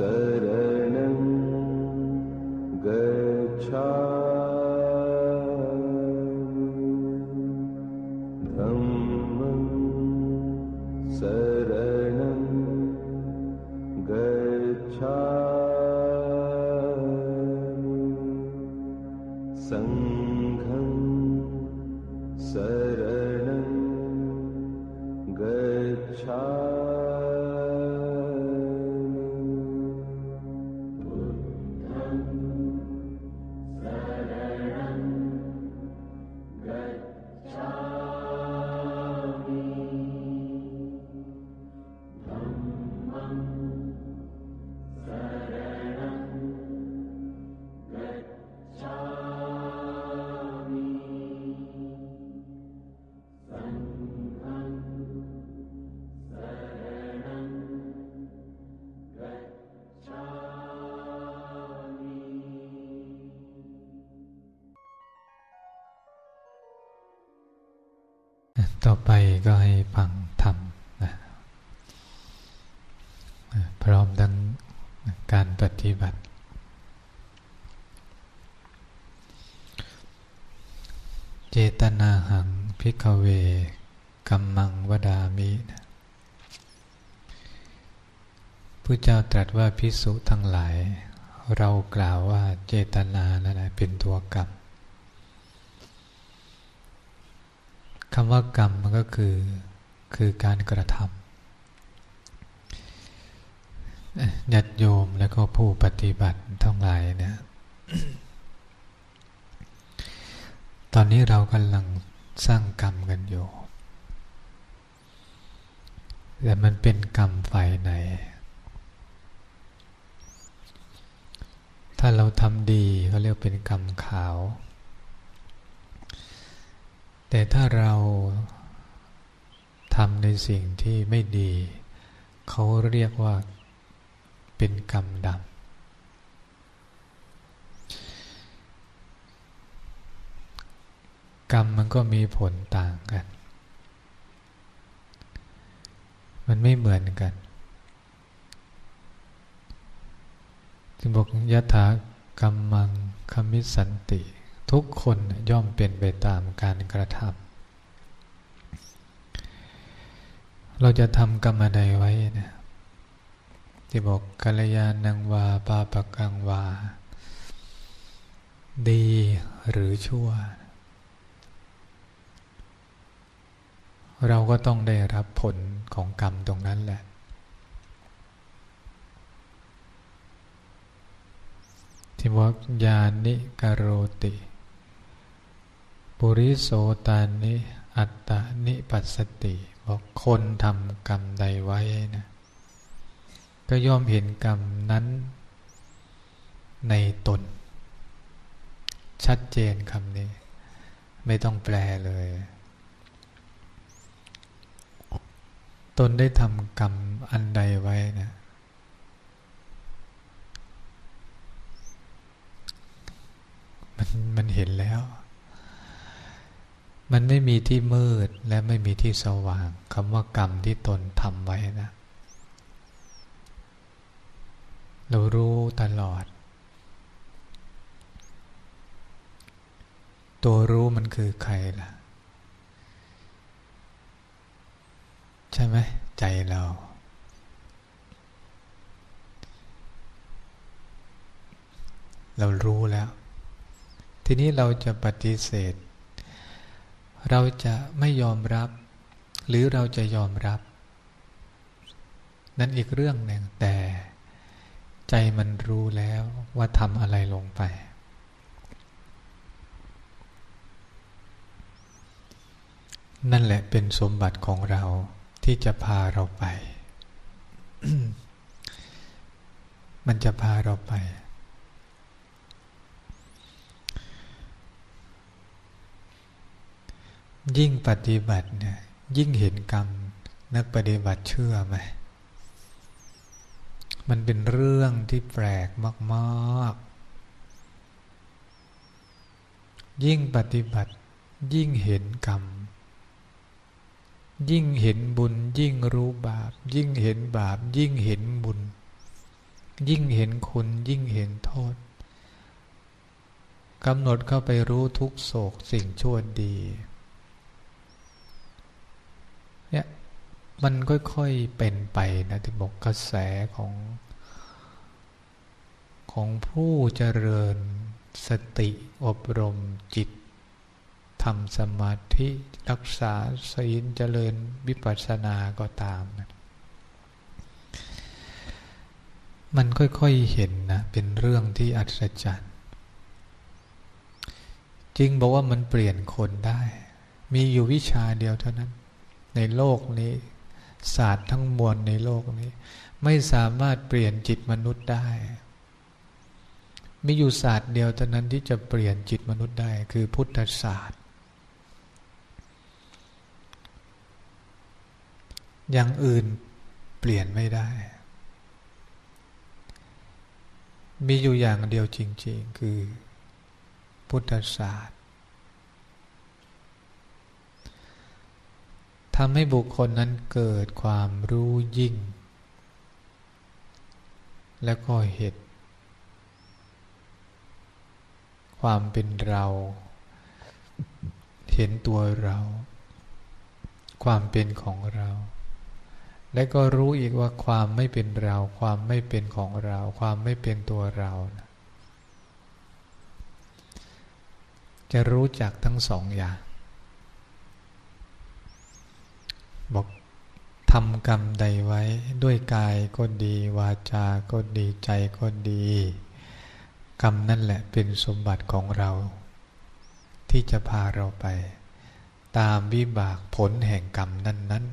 शरणं गच्छा। ต่อไปก็ให้ฟังธรรมนะพร้อมทั้งการปฏิบัติ เจตนาหังพิกเวกัมมังวดามินะผู้เจ้าตรัสว่าพิสุทั้งหลาย เรากล่าวว่าเจตนานั่นแหละเป็นตัวกรรม คำว่ากรรมมันก็คือคือการกระทำญาติโยมแล้วก็ผู้ปฏิบัติทั้งหลายเนี่ยตอนนี้เรากำลังสร้างกรรมกันอยู่ แต่มันเป็นกรรมฝ่ายไหน ถ้าเราทำดีก็เรียกเป็นกรรมขาว แต่ถ้าเราทำในสิ่งที่ไม่ดี เขาเรียกว่าเป็นกรรมดำกรรมมันก็มีผลต่างกัน มันไม่เหมือนกันจึงบอกยะถากรรมังคมิสันติ ทุกคนย่อมเป็นไปตามการกระทำเราจะทำกรรมใดไว้นะที่บอกกัลยาณังวาปาปกังวา ดีหรือชั่ว เราก็ต้องได้รับผลของกรรมตรงนั้นแหละ ที่บอกยานิกโรติ ปุริโสตานิอัตตานิปัสสติ บอกคนทำกรรมใดไว้นะก็ย่อมเห็นกรรมนั้นในตน ชัดเจนคำนี้ ไม่ต้องแปลเลย ตนได้ทำกรรมอันใดไว้นะมันมันเห็นแล้ว มันไม่มีที่มืดและไม่มีที่สว่างคำว่ากรรมที่ตนทำไว้นะ เรารู้ตลอด ตัวรู้มันคือใครล่ะ ใช่ไหมใจเรา เรารู้แล้ว ทีนี้เราจะปฏิเสธ เราจะไม่ยอมรับ หรือเราจะยอมรับ นั่นอีกเรื่องหนึ่งแต่ใจมันรู้แล้วว่าทำอะไรลงไป นั่นแหละเป็นสมบัติของเราที่จะพาเราไป มันจะพาเราไป ยิ่งปฏิบัติเนี่ยยิ่งเห็นกรรม นักปฏิบัติเชื่อไหมมันเป็นเรื่องที่แปลกมากๆ ยิ่งปฏิบัติ ยิ่งเห็นกรรม ยิ่งเห็นบุญ ยิ่งรู้บาป ยิ่งเห็นบาป ยิ่งเห็นบุญ ยิ่งเห็นคุณ ยิ่งเห็นโทษกำหนดเข้าไปรู้ทุกโศกสิ่งชั่วดีเนี่ย มันค่อยๆเป็นไปนะที่บอกกระแสของของผู้เจริญสติอบรมจิตทำสมาธิรักษาศีลเจริญวิปัสสนาก็ตามนะมันค่อยๆเห็นนะ เป็นเรื่องที่อัศจรรย์จริงบอกว่ามันเปลี่ยนคนได้ มีอยู่วิชาเดียวเท่านั้น ในโลกนี้ ศาสตร์ทั้งมวลในโลกนี้ ไม่สามารถเปลี่ยนจิตมนุษย์ได้ มีอยู่ศาสตร์เดียวเท่านั้นที่จะเปลี่ยนจิตมนุษย์ได้ คือพุทธศาสตร์ อย่างอื่นเปลี่ยนไม่ได้ มีอยู่อย่างเดียวจริง ๆ คือพุทธศาสตร์ ทำให้บุคคลนั้นเกิดความรู้ยิ่ง แล้วก็เห็นความเป็นเรา เห็นตัวเรา ความเป็นของเรา และก็รู้อีกว่าความไม่เป็นเรา ความไม่เป็นของเรา ความไม่เป็นตัวเรา จะรู้จักทั้งสองอย่าง บอกทำกรรมใดไว้ด้วยกายก็ดี วาจาก็ดีใจก็ดี กรรมนั่นแหละเป็นสมบัติของเรา ที่จะพาเราไป ตามวิบากผลแห่งกรรมนั้นนั้น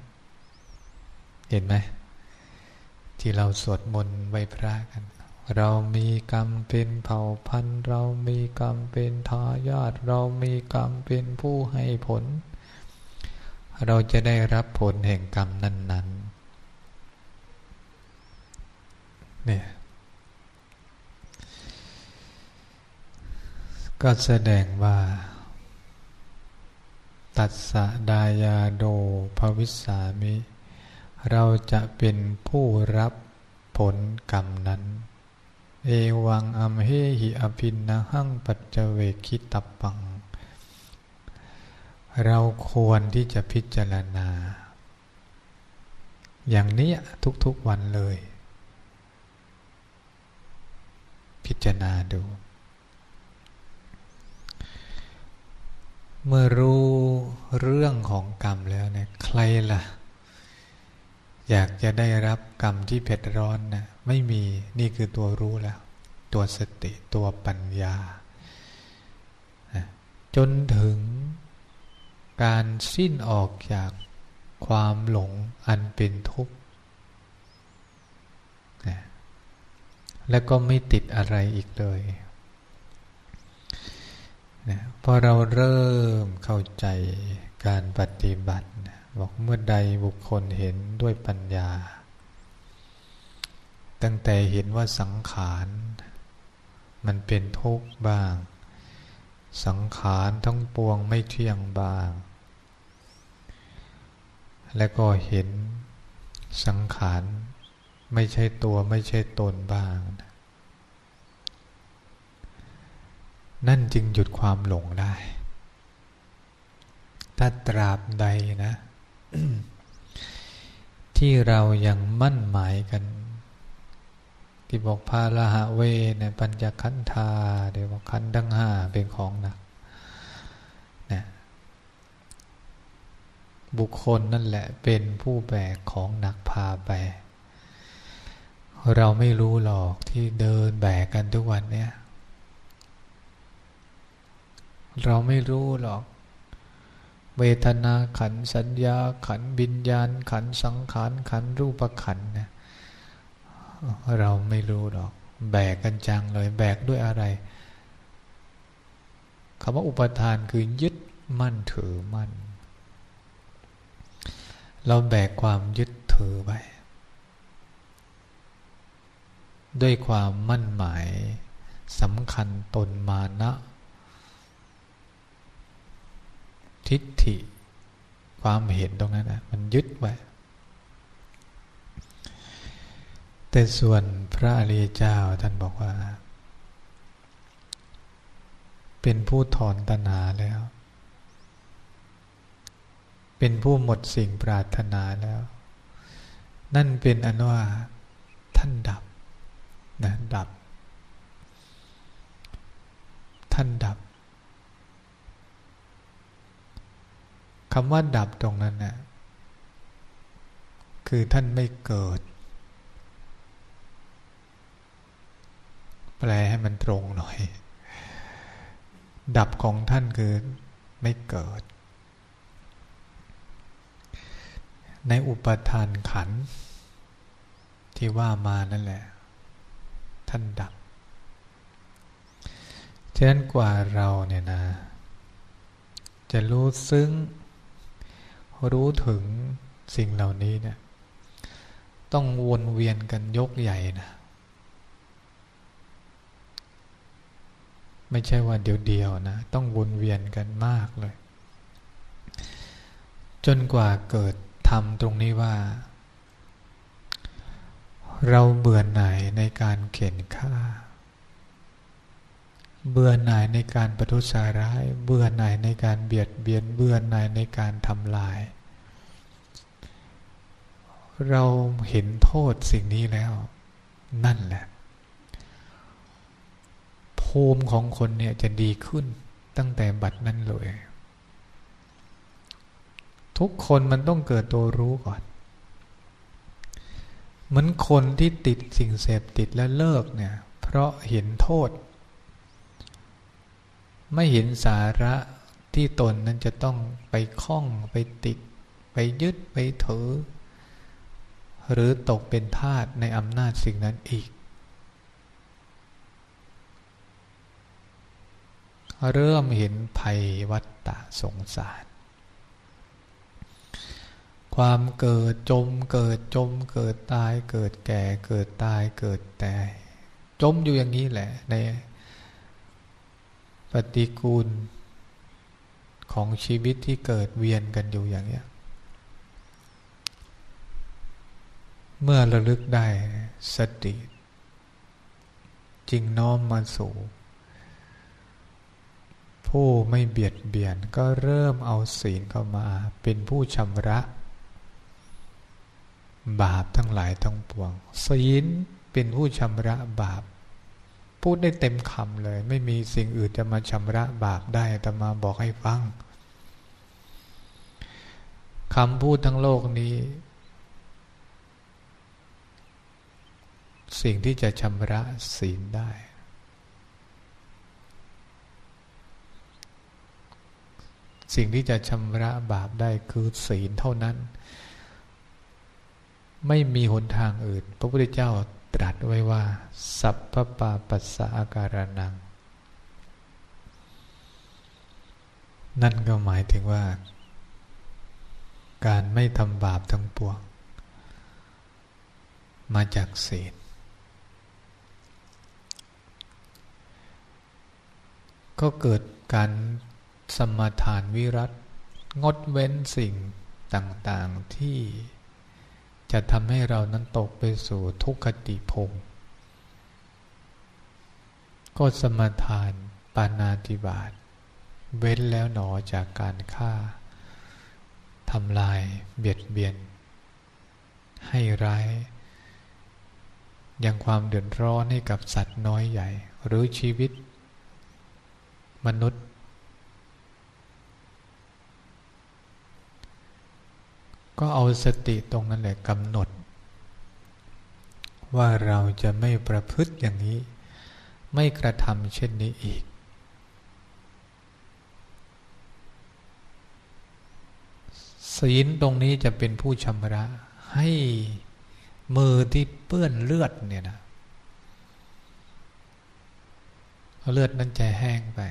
เห็นไหมที่เราสวดมนต์ไว้พระกัน เรามีกรรมเป็นเผ่าพันธุ์ เรามีกรรมเป็นทายาทเรามีกรรมเป็นผู้ให้ผล เราจะได้รับผลแห่งกรรมนั้นๆเนี่ยก็แสดงว่า ตัดสะดายาโดภวิสามิ เราจะเป็นผู้รับผลกรรมนั้น เอวังอัมเฮหิอภินนะหังปัจเจเวคิตปัง เราควรที่จะพิจารณา อย่างนี้ทุกๆวันเลย พิจารณาดู เมื่อรู้เรื่องของกรรมแล้วเนี่ยใครล่ะ อยากจะได้รับกรรมที่เผ็ดร้อนนะไม่มีนี่คือตัวรู้แล้ว ตัวสติตัวปัญญา จนถึง การสิ้นออกจากความหลงอันเป็นทุกข์ และก็ไม่ติดอะไรอีกเลยนะพอเราเริ่มเข้าใจการปฏิบัติบอกเมื่อใดบุคคลเห็นด้วยปัญญา ตั้งแต่เห็นว่าสังขาร มันเป็นทุกข์บ้าง สังขารทั้งปวงไม่เที่ยงบ้าง และก็เห็นสังขารไม่ใช่ตัวไม่ใช่ตนบ้าง นั่นจึงหยุดความหลงได้ ถ้าตราบใดนะ ที่เรายังมั่นหมายกัน ที่บอกพาลหะเวเนี่ยปัญจขันธาเดี๋ยวบอกขันทั้งห้าเป็นของหนักนะบุคคลนั่นแหละเป็นผู้แบกของหนักพาไป เราไม่รู้หรอกที่เดินแบกกันทุกวันเนี่ยเราไม่รู้หรอก เวทนาขันสัญญาขันบิญญาณขันสังขารขันรูปขันเนี่ย เราไม่รู้หรอก แบกกันจังเลย แบกด้วยอะไรคำว่าอุปทานคือยึดมั่นถือมั่น เราแบกความยึดถือไป ด้วยความมั่นหมายสำคัญตนมานะ ทิฏฐิ ความเห็นตรงนั้นนะมันยึดไว้ แต่ส่วนพระอริยเจ้าท่านบอกว่า เป็นผู้ถอนตัณหาแล้ว เป็นผู้หมดสิ่งปรารถนาแล้ว นั่นเป็นอันว่าท่านดับนะดับ ท่านดับคำว่าดับตรงนั้นนะ่ะคือท่านไม่เกิด แปลให้มันตรงหน่อย ดับของท่านคือไม่เกิด ในอุปทานขัน ที่ว่ามานั่นแหละ ท่านดับฉะนั้นกว่าเราเนี่ยนะ จะรู้ซึ้ง รู้ถึงสิ่งเหล่านี้เนี่ย ต้องวนเวียนกันยกใหญ่นะ ไม่ใช่ว่าเดียวๆนะ ต้องวนเวียนกันมากเลย จนกว่าเกิดทำตรงนี้ว่า เราเบื่อหน่ายในการเข็นฆ่า เบื่อหน่ายในการประทุษร้าย เบื่อหน่ายในการเบียดเบียน เบื่อหน่ายในการทำลาย เราเห็นโทษสิ่งนี้แล้ว นั่นแหละ ภูมิของคนเนี่ยจะดีขึ้นตั้งแต่บัดนั้นเลย ทุกคนมันต้องเกิดตัวรู้ก่อน เหมือนคนที่ติดสิ่งเสพติดแล้วเลิกเนี่ย เพราะเห็นโทษ ไม่เห็นสาระที่ตนนั้นจะต้องไปคล้องไปติด ไปยึดไปถือ หรือตกเป็นทาสในอำนาจสิ่งนั้นอีก เริ่มเห็นภัยวัฏฏะสงสาร ความเกิดจมเกิดจมเกิดตายเกิดแก่เกิดตายเกิดแต่จมอยู่อย่างนี้แหละ ในปฏิกูลของชีวิตที่เกิดเวียนกันอยู่อย่างนี้เมื่อระลึกได้สติ จึงน้อมมาสู่ ผู้ไม่เบียดเบียนก็เริ่มเอาศีลเข้ามา เป็นผู้ชำระ บาปทั้งหลายทั้งปวง ศีลเป็นผู้ชำระบาป พูดได้เต็มคำเลย ไม่มีสิ่งอื่นจะมาชำระบาปได้แต่มาบอกให้ฟังคำพูดทั้งโลกนี้ สิ่งที่จะชำระศีลได้ สิ่งที่จะชำระบาปได้คือศีลเท่านั้น ไม่มีหนทางอื่น พระพุทธเจ้าตรัสไว้ว่า สัพพปาปัสสะอาการนัง นั่นก็หมายถึงว่า การไม่ทำบาปทั้งปวง มาจากศีลก็เกิดการ สมทานวิรัตงดเว้นสิ่งต่างๆที่จะทำให้เรานั้นตกไปสู่ทุกขติภพก็สมทานปานาติบาตเว้นแล้วหนอจากการฆ่าทำลายเบียดเบียน ให้ร้าย ยังความเดือดร้อนให้กับสัตว์น้อยใหญ่ หรือชีวิต มนุษย์ ก็เอาสติตรงนั้นแหละกำหนด ว่าเราจะไม่ประพฤติอย่างนี้ ไม่กระทำเช่นนี้อีก ศีลตรงนี้จะเป็นผู้ชำระให้มือที่เปื้อนเลือดเนี่ยนะเลือดนั้นจะแห้งไป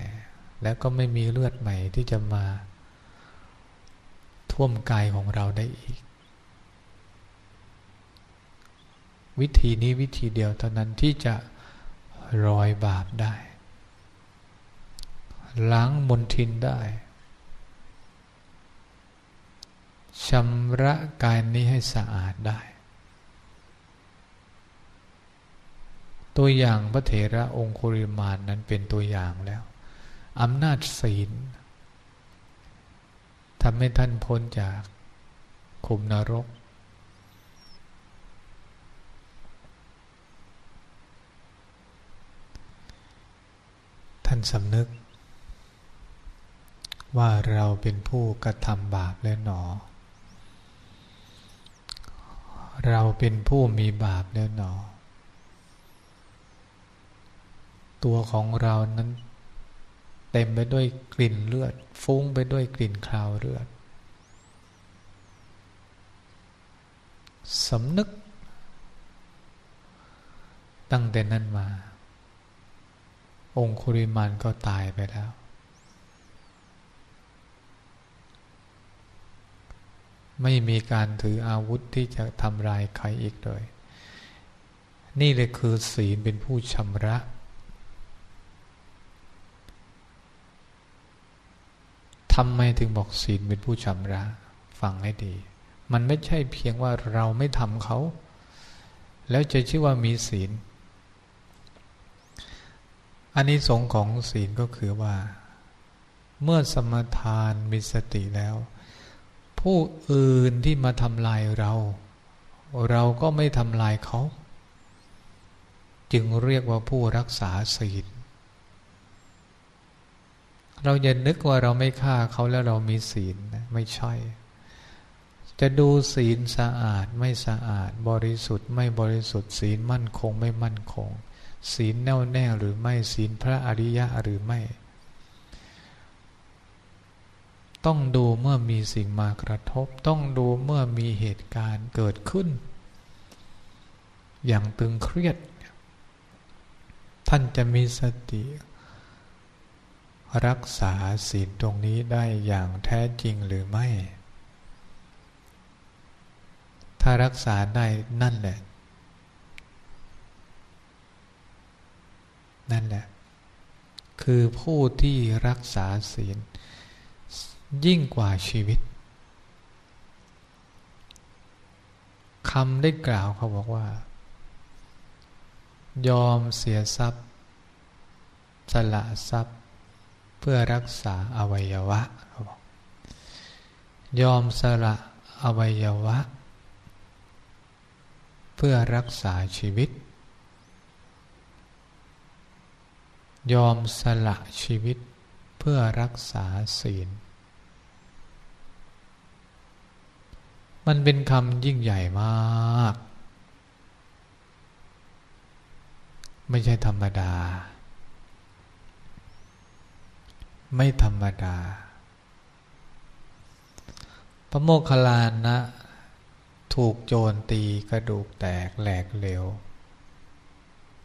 แล้วก็ไม่มีเลือดใหม่ที่จะมา ท่วมกายของเราได้อีก วิธีนี้วิธีเดียวเท่านั้นที่จะรอยบาปได้ ล้างมนทินได้ชำระกายนี้ให้สะอาดได้ ตัวอย่างพระเถระองคุริมานนั้นเป็นตัวอย่างแล้วอำนาจศีล ทำให้ท่านพ้นจากขุมนรก ท่านสำนึก ว่าเราเป็นผู้กระทำบาปและหนอ เราเป็นผู้มีบาปและหนอ ตัวของเรานั้น เต็มไปด้วยกลิ่นเลือด ฟุ้งไปด้วยกลิ่นคราวเลือดสำนึก ตั้งแต่นั้นมา องคุริมานก็ตายไปแล้ว ไม่มีการถืออาวุธที่จะทำลายใครอีกเลย นี่เลยคือศีลเป็นผู้ชำระ ทำไมถึงบอกศีลเป็นผู้ชำระ ฟังให้ดี มันไม่ใช่เพียงว่าเราไม่ทำเขา แล้วจะชื่อว่ามีศีลอันนี้สงของศีลก็คือว่า เมื่อสมทานมีสติแล้ว ผู้อื่นที่มาทำลายเรา เราก็ไม่ทำลายเขา จึงเรียกว่าผู้รักษาศีล เราอย่านึกว่าเราไม่ฆ่าเขาแล้วเรามีศีลนะไม่ใช่ จะดูศีลสะอาดไม่สะอาด บริสุทธิ์ไม่บริสุทธิ์ ศีลมั่นคงไม่มั่นคง ศีลแน่วแน่หรือไม่ศีลพระอริยะหรือไม่ ต้องดูเมื่อมีสิ่งมากระทบ ต้องดูเมื่อมีเหตุการณ์เกิดขึ้น อย่างตึงเครียด ท่านจะมีสติ รักษาศีลตรงนี้ได้อย่างแท้จริงหรือไม่ ถ้ารักษาได้นั่นแหละ นั่นแหละ คือผู้ที่รักษาศีล ยิ่งกว่าชีวิตคำได้กล่าวเขาบอกว่า ยอมเสียทรัพย์ สละทรัพย์ เพื่อรักษาอวัยวะ ยอมสละอวัยวะ เพื่อรักษาชีวิต ยอมสละชีวิต เพื่อรักษาศีล มันเป็นคำยิ่งใหญ่มาก ไม่ใช่ธรรมดา ไม่ธรรมดา พระโมคคัลลานะ ถูกโจรตีกระดูกแตกแหลกเหลว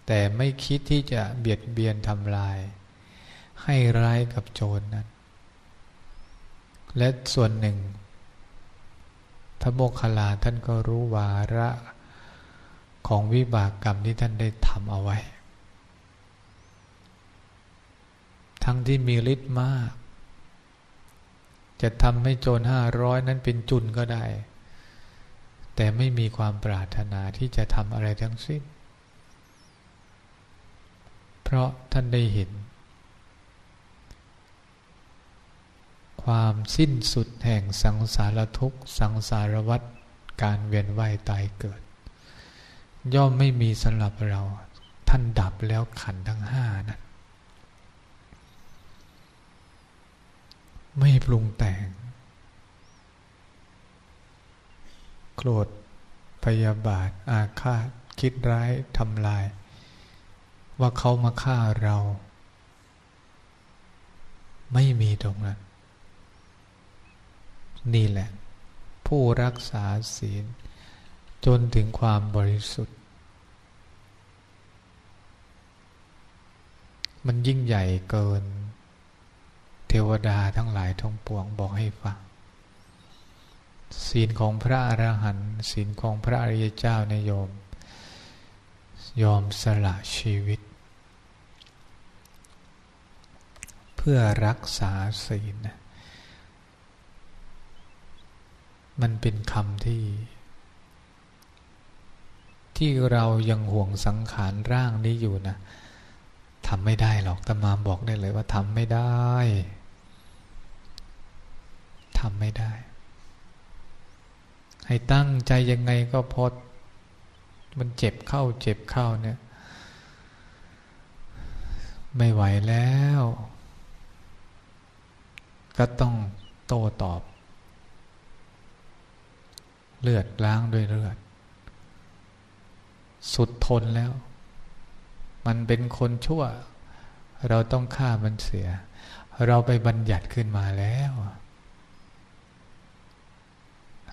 แต่ไม่คิดที่จะเบียดเบียนทำลาย ให้ร้ายกับโจรนั้น และส่วนหนึ่ง พระโมคคัลลาท่านก็รู้วาระของวิบากกรรมที่ท่านได้ทำเอาไว้ ทั้งที่มีฤทธิ์มาก จะทำให้โจรห้าร้อยนั้นเป็นจุนก็ได้ แต่ไม่มีความปรารถนาที่จะทำอะไรทั้งสิ้น เพราะท่านได้เห็น ความสิ้นสุดแห่งสังสารทุกข์ สังสารวัฏการเวียนว่ายตายเกิด ย่อมไม่มีสำหรับเรา ท่านดับแล้วขันทั้งห้านั้น ไม่ปรุงแต่ง โกรธพยาบาท อาฆาต คิดร้ายทำลาย ว่าเขามาฆ่าเรา ไม่มีตรงนั้น นี่แหละ ผู้รักษาศีล จนถึงความบริสุทธิ์ มันยิ่งใหญ่เกิน เทวดาทั้งหลายทั้งปวงบอกให้ฟังศีลของพระอรหันต์ศีลของพระอริยเจ้าในโยม ยอมสละชีวิต เพื่อรักษาศีล มันเป็นคำที่ ที่เรายังห่วงสังขารร่างนี้อยู่นะทำไม่ได้หรอกตมาบอกได้เลยว่าทำไม่ได้ ทำไม่ได้ ให้ตั้งใจยังไงก็พอมันเจ็บเข้าเจ็บเข้าเนี่ย ไม่ไหวแล้ว ก็ต้องโต้ตอบ เลือดล้างด้วยเลือด สุดทนแล้ว มันเป็นคนชั่ว เราต้องฆ่ามันเสีย เราไปบัญญัติขึ้นมาแล้ว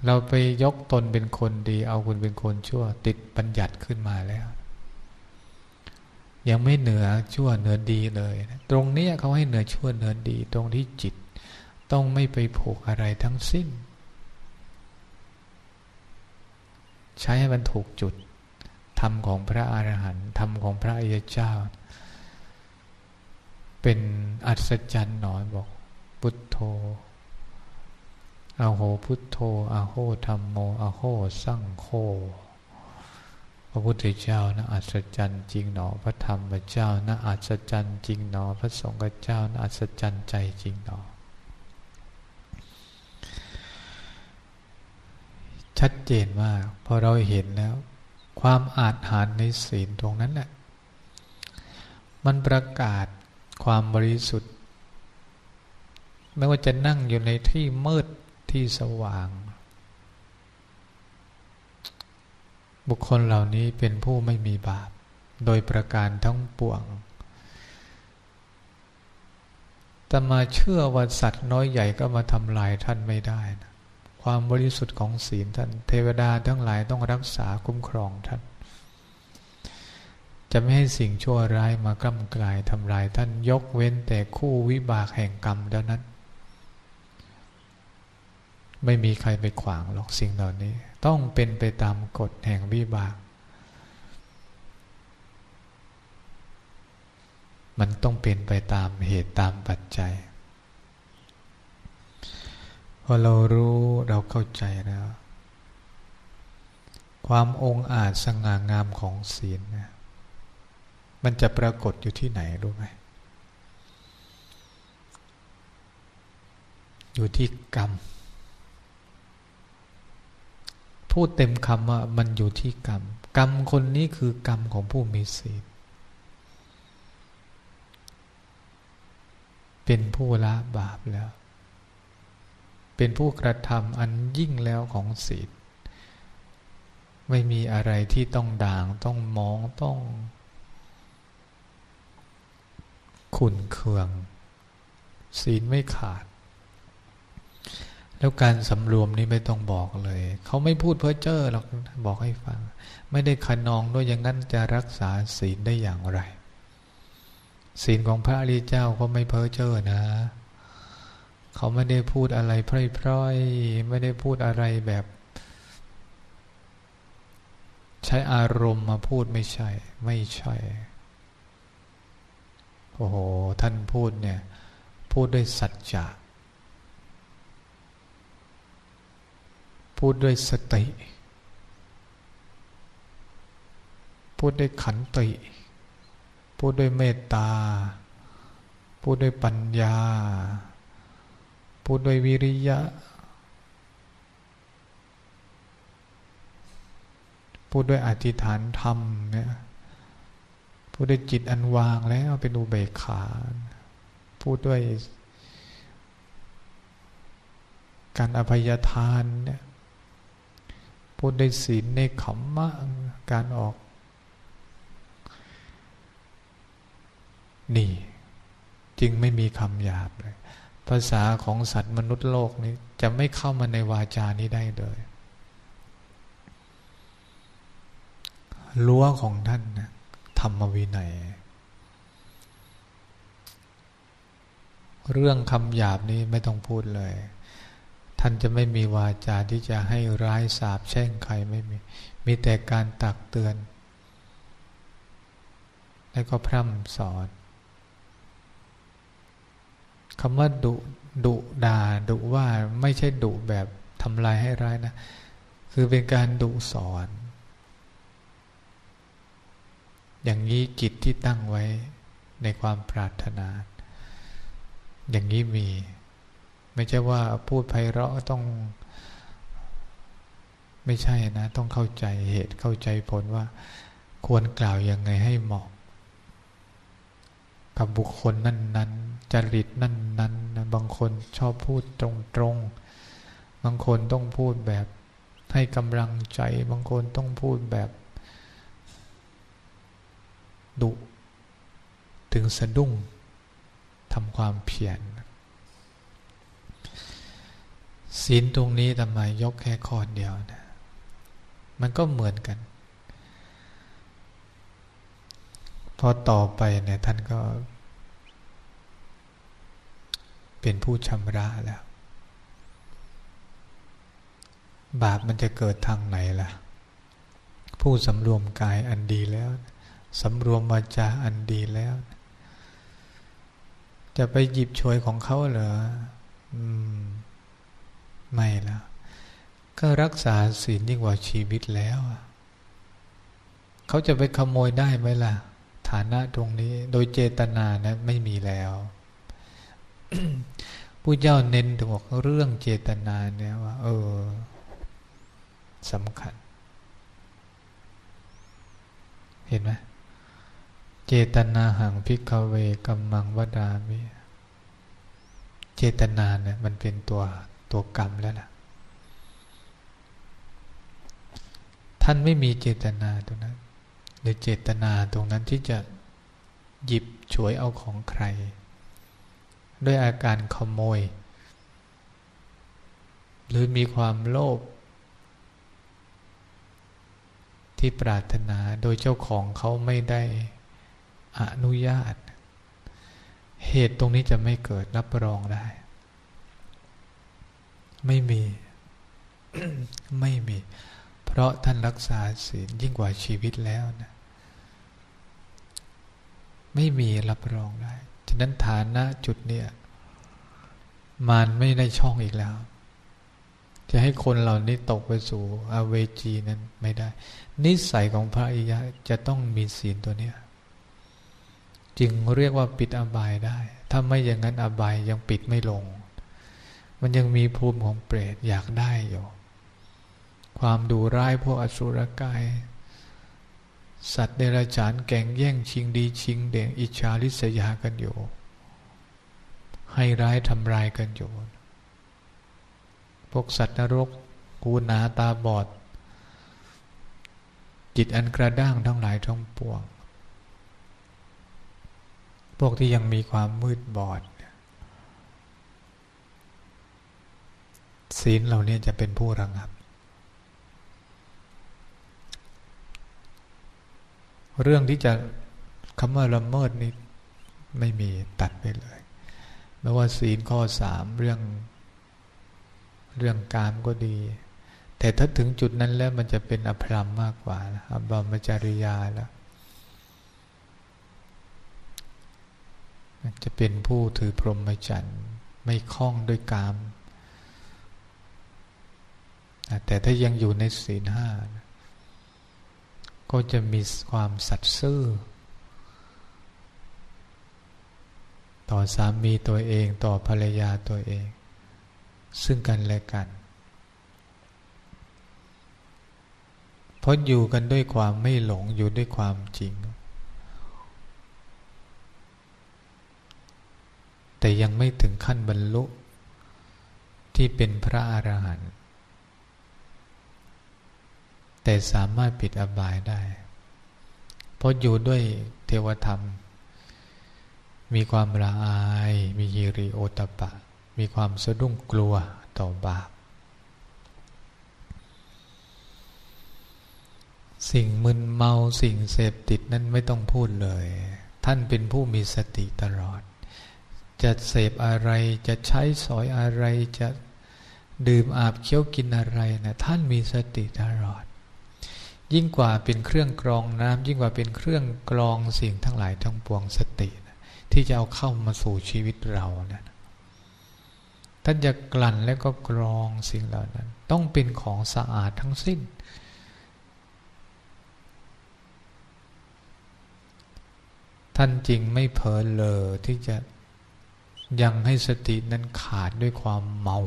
เราไปยกตนเป็นคนดี เอาคุณเป็นคนชั่ว ติดบัญญัติขึ้นมาแล้ว ยังไม่เหนือชั่วเหนือดีเลย ตรงนี้เขาให้เหนือชั่วเหนือดี ตรงที่จิต ต้องไม่ไปผูกอะไรทั้งสิ้น ใช้ให้มันถูกจุดธรรมของพระอรหันต์ธรรมของพระอริยเจ้า เป็นอัศจรรย์หนอนบอก พุทโธ อโหพุทโธอโหธรรมโมอโหสั่งโฆพระพุทธเจ้านะอัศจรรย์จริงหนอ พระธรรมเจ้านะอัศจรรย์จริงหนอ พระสงฆ์เจ้านะอัศจรรย์ใจจริงหนอ ชัดเจนมากพอเราเห็นแล้ว ความอาจหารในศีลตรงนั้นแหละมันประกาศความบริสุทธิ์ ไม่ว่าจะนั่งอยู่ในที่มืด ที่สว่าง บุคคลเหล่านี้เป็นผู้ไม่มีบาป โดยประการทั้งปวงแต่มาเชื่อว่าสัตว์น้อยใหญ่ก็มาทำลายท่านไม่ได้นะความบริสุทธิ์ของศีลท่านเทวดาทั้งหลายต้องรักษาคุ้มครองท่าน จะไม่ให้สิ่งชั่วร้ายมากล้ำกลายทำลายท่านยกเว้นแต่คู่วิบากแห่งกรรมเท่านั้น ไม่มีใครไปขวางหรอกสิ่งเหล่านี้ ต้องเป็นไปตามกฎแห่งวิบาก มันต้องเป็นไปตามเหตุตามปัจจัย พอเรารู้เราเข้าใจแล้ว ความองอาจสง่างามของศีลนะมันจะปรากฏอยู่ที่ไหนรู้ไหมอยู่ที่กรรม พูดเต็มคำว่ามันอยู่ที่กรรม กรรมคนนี้คือกรรมของผู้มีศีลเป็นผู้ละบาปแล้ว เป็นผู้กระทำอันยิ่งแล้วของศีลไม่มีอะไรที่ต้องด่างต้องมองต้องขุนเคือง ศีลไม่ขาด แล้วการสำรวมนี่ไม่ต้องบอกเลย เขาไม่พูดเพ้อเจ้อหรอกบอกให้ฟัง ไม่ได้ขนองด้วยอย่างนั้นจะรักษาศีลได้อย่างไร ศีลของพระอริยเจ้าก็ไม่เพ้อเจ้อนะ เขาไม่ได้พูดอะไรพร่อยๆไม่ได้พูดอะไรแบบ ใช้อารมณ์มาพูดไม่ใช่ ไม่ใช่ โอ้โห ท่านพูดเนี่ย พูดด้วยสัจจะ พูดด้วยสติ พูดด้วยขันติ พูดด้วยเมตตา พูดด้วยปัญญา พูดด้วยวิริยะ พูดด้วยอธิษฐานธรรมเนี่ยพูดด้วยจิตอันวางแล้วเป็นอุเบกขา พูดด้วยการอภัยทานเนี่ย พูดได้ศีลในขมมะการออก นี่ จึงไม่มีคำหยาบเลย ภาษาของสัตว์มนุษย์โลกนี้ จะไม่เข้ามาในวาจานี้ได้เลยรั้วของท่านนะธรรมวินัย เรื่องคำหยาบนี้ไม่ต้องพูดเลย ท่านจะไม่มีวาจาที่จะให้ร้ายสาบแช่งใครไม่มี มีแต่การตักเตือน และก็พร่ำสอนคำว่าดุดุด่าดุว่าไม่ใช่ดุแบบทำลายให้ร้ายนะ คือเป็นการดุสอน อย่างนี้จิตที่ตั้งไว้ในความปรารถนา อย่างนี้มี ไม่ใช่ว่าพูดไพเราะต้อง ไม่ใช่นะ ต้องเข้าใจเหตุเข้าใจผลว่า ควรกล่าวยังไงให้เหมาะ กับบุคคลนั้น ๆ จริตนั้นๆนะบางคนชอบพูดตรงๆ บางคนต้องพูดแบบให้กำลังใจ บางคนต้องพูดแบบดุถึงสะดุ้งทำความเพียร ศีลตรงนี้ทำไมยกแค่ข้อเดียวนะมันก็เหมือนกัน พอต่อไปเนี่ยท่านก็ เป็นผู้ชำระแล้ว บาปมันจะเกิดทางไหนล่ะ ผู้สำรวมกายอันดีแล้วสำรวมวาจาอันดีแล้ว จะไปหยิบฉวยของเขาเหรอ อืม ไม่แล้ว ก็รักษาศีลยิ่งกว่าชีวิตแล้ว เขาจะไปขโมยได้ไหมล่ะ ฐานะตรงนี้ โดยเจตนานะไม่มีแล้วผู้เจ้าเน้นถึงเรื่องเจตนาเนี่ยว่า เออสำคัญ เห็นไหมเจตนาหังพิกเวกัมมังวดามิ เจตนาเนี่ยมันเป็นตัว ตัวกรรมแล้วล่ะท่านไม่มีเจตนาตรงนั้น หรือเจตนาตรงนั้นที่จะหยิบฉวยเอาของใคร ด้วยอาการขโมย หรือมีความโลภที่ปรารถนาโดยเจ้าของเขาไม่ได้อนุญาต เหตุตรงนี้จะไม่เกิดรับรองได้ ไม่มี ไม่มี เพราะท่านรักษาศีลยิ่งกว่าชีวิตแล้วนะไม่มีรับรองได้ ฉะนั้นฐานะจุดเนี้ยมานไม่ได้ช่องอีกแล้ว จะให้คนเหล่านี้ตกไปสู่อเวจีนั้นไม่ได้ นิสัยของพระอิยะจะต้องมีศีลตัวเนี้ยจึงเรียกว่าปิดอบายได้ ถ้าไม่อย่างนั้นอบายยังปิดไม่ลง มันยังมีภูมิของเปรตอยากได้อยู่ ความดูร้ายพวกอสุรกาย สัตว์เดรัจฉานแก่งแย่งชิงดีชิงเด่งอิจฉาริษยากันอยู่ ให้ร้ายทำลายกันอยู่ พวกสัตว์นรกกูนาตาบอด จิตอันกระด้างทั้งหลายทั้งปวง พวกที่ยังมีความมืดบอด ศีลเหล่านี้จะเป็นผู้ระงับ เรื่องที่จะคำว่าละเมิดนี้ไม่มีตัดไปเลยไม่ว่าศีลข้อสามเรื่องเรื่องการก็ดี แต่ถ้าถึงจุดนั้นแล้วมันจะเป็นอภรรมมากกว่าอบรมจริยาแล้วจะเป็นผู้ถือพรหมจรรย์ไม่คล้องด้วยกาม แต่ถ้ายังอยู่ในศีลห้าก็จะมีความสัตย์ซื่อ ต่อสามีตัวเองต่อภรรยาตัวเอง ซึ่งกันและกัน เพราะอยู่กันด้วยความไม่หลงอยู่ด้วยความจริง แต่ยังไม่ถึงขั้นบรรลุที่เป็นพระอรหันต์ แต่สามารถปิดอบายได้ เพราะอยู่ด้วยเทวธรรม มีความละอาย มียิริโอตปะ มีความสะดุ้งกลัวต่อบาป สิ่งมึนเมาสิ่งเสพติดนั้นไม่ต้องพูดเลย ท่านเป็นผู้มีสติตลอด จะเสพอะไรจะใช้สอยอะไรจะดื่มอาบเคี้ยวกินอะไรนะท่านมีสติตลอด ยิ่งกว่าเป็นเครื่องกรองน้ำยิ่งกว่าเป็นเครื่องกรองสิ่งทั้งหลายทั้งปวงสตินะที่จะเอาเข้ามาสู่ชีวิตเรานะท่านจะกลั่นแล้วก็กรองสิ่งเหล่านั้น ต้องเป็นของสะอาดทั้งสิ้น ท่านจริงไม่เพลินเลยที่จะยังให้สตินั้นขาดด้วยความเมา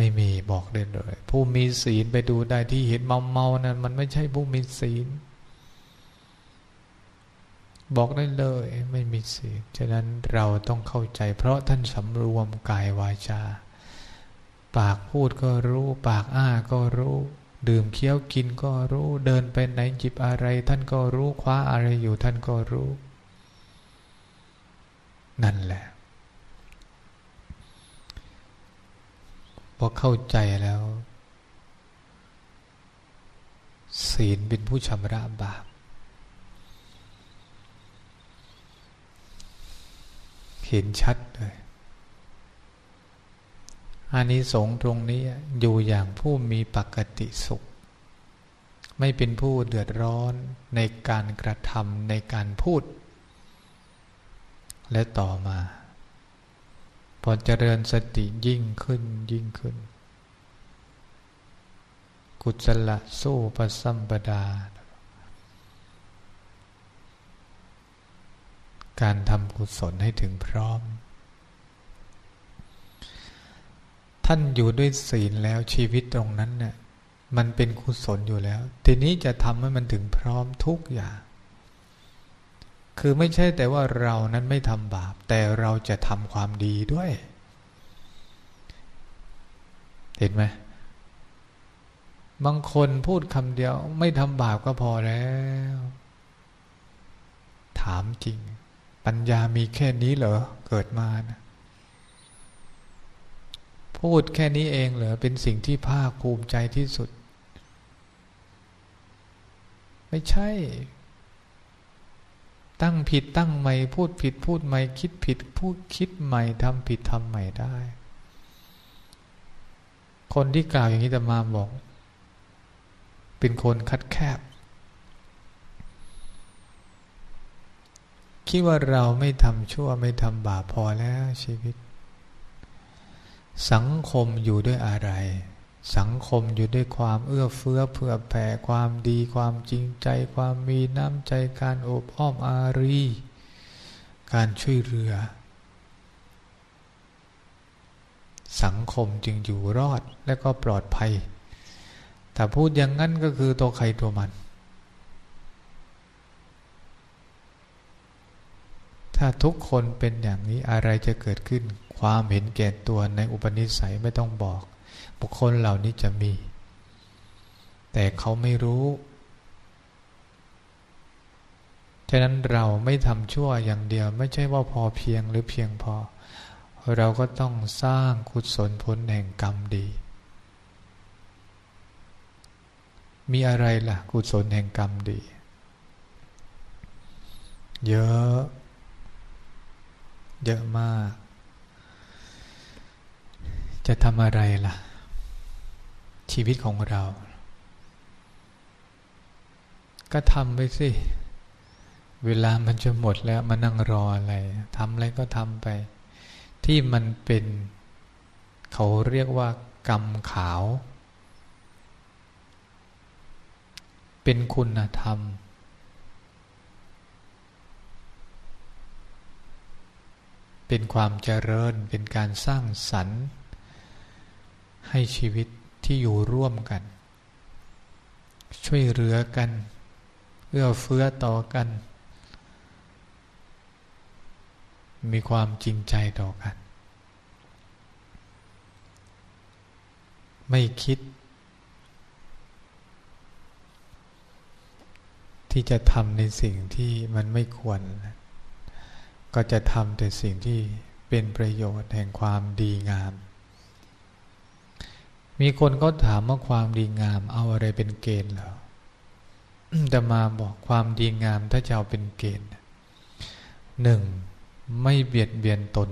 ไม่มีบอกได้เลย ผู้มีศีลไปดูได้ที่เห็นเมาเมานั้นมันไม่ใช่ผู้มีศีล บอกได้เลย ไม่มีศีล ฉะนั้นเราต้องเข้าใจ เพราะท่านสำรวมกายวาจา ปากพูดก็รู้ ปากอ้าก็รู้ ดื่มเคี้ยวกินก็รู้ เดินไปไหนจิบอะไร ท่านก็รู้ คว้าอะไรอยู่ท่านก็รู้ นั่นแหละ พอเข้าใจแล้ว ศีลเป็นผู้ชำระบาป เห็นชัดเลยอานิสงส์ตรงนี้อยู่อย่างผู้มีปกติสุข ไม่เป็นผู้เดือดร้อนในการกระทำในการพูด และต่อมา พอเจริญสติยิ่งขึ้นยิ่งขึ้น กุศลสู้ปัสัมปดา การทำกุศลให้ถึงพร้อม ท่านอยู่ด้วยศีลแล้วชีวิตตรงนั้นเนี่ยมันเป็นกุศลอยู่แล้ว ทีนี้จะทำให้มันถึงพร้อมทุกอย่าง คือไม่ใช่แต่ว่าเรานั้นไม่ทำบาป แต่เราจะทำความดีด้วย เห็นไหมบางคนพูดคำเดียว ไม่ทำบาปก็พอแล้ว ถามจริง ปัญญามีแค่นี้เหรอ เกิดมานะพูดแค่นี้เองเหรอ เป็นสิ่งที่ภาคภูมิใจที่สุด ไม่ใช่ ตั้งผิดตั้งใหม่พูดผิดพูดใหม่คิดผิดพูดคิดใหม่ทำผิดทำใหม่ได้ คนที่กล่าวอย่างนี้จะมาบอก เป็นคนคัดแคบ คิดว่าเราไม่ทำชั่วไม่ทำบาปพอแล้วชีวิต สังคมอยู่ด้วยอะไร สังคมอยู่ด้วยความเอื้อเฟื้อเผื่อแผ่ความดีความจริงใจ ความมีน้ำใจการอบอ้อมอารี การช่วยเรือ สังคมจึงอยู่รอดและก็ปลอดภัย แต่พูดอย่างนั้นก็คือตัวใครตัวมัน ถ้าทุกคนเป็นอย่างนี้อะไรจะเกิดขึ้น ความเห็นแก่ตัวในอุปนิสัยไม่ต้องบอก บุคคลเหล่านี้จะมี แต่เขาไม่รู้ ฉะนั้นเราไม่ทำชั่วอย่างเดียว ไม่ใช่ว่าพอเพียงหรือเพียงพอ เราก็ต้องสร้างกุศลผลแห่งกรรมดี มีอะไรล่ะ กุศลแห่งกรรมดี เยอะ เยอะมากจะทำอะไรล่ะ ชีวิตของเรา ก็ทำไปสิ เวลามันจะหมดแล้วมานั่งรออะไรทำอะไรก็ทำไป ที่มันเป็น เขาเรียกว่ากรรมขาว เป็นคุณธรรมเป็นความเจริญเป็นการสร้างสรรค์ ให้ชีวิต ที่อยู่ร่วมกัน ช่วยเหลือกัน เอื้อเฟื้อต่อกัน มีความจริงใจต่อกัน ไม่คิด ที่จะทำในสิ่งที่มันไม่ควร ก็จะทำแต่สิ่งที่เป็นประโยชน์แห่งความดีงาม มีคนก็ถามว่าความดีงาม เอาอะไรเป็นเกณฑ์เหรอแต่มาบอกความดีงามถ้าจะเอาเป็นเกณฑ์หนึ่งไม่เบียดเบียนตน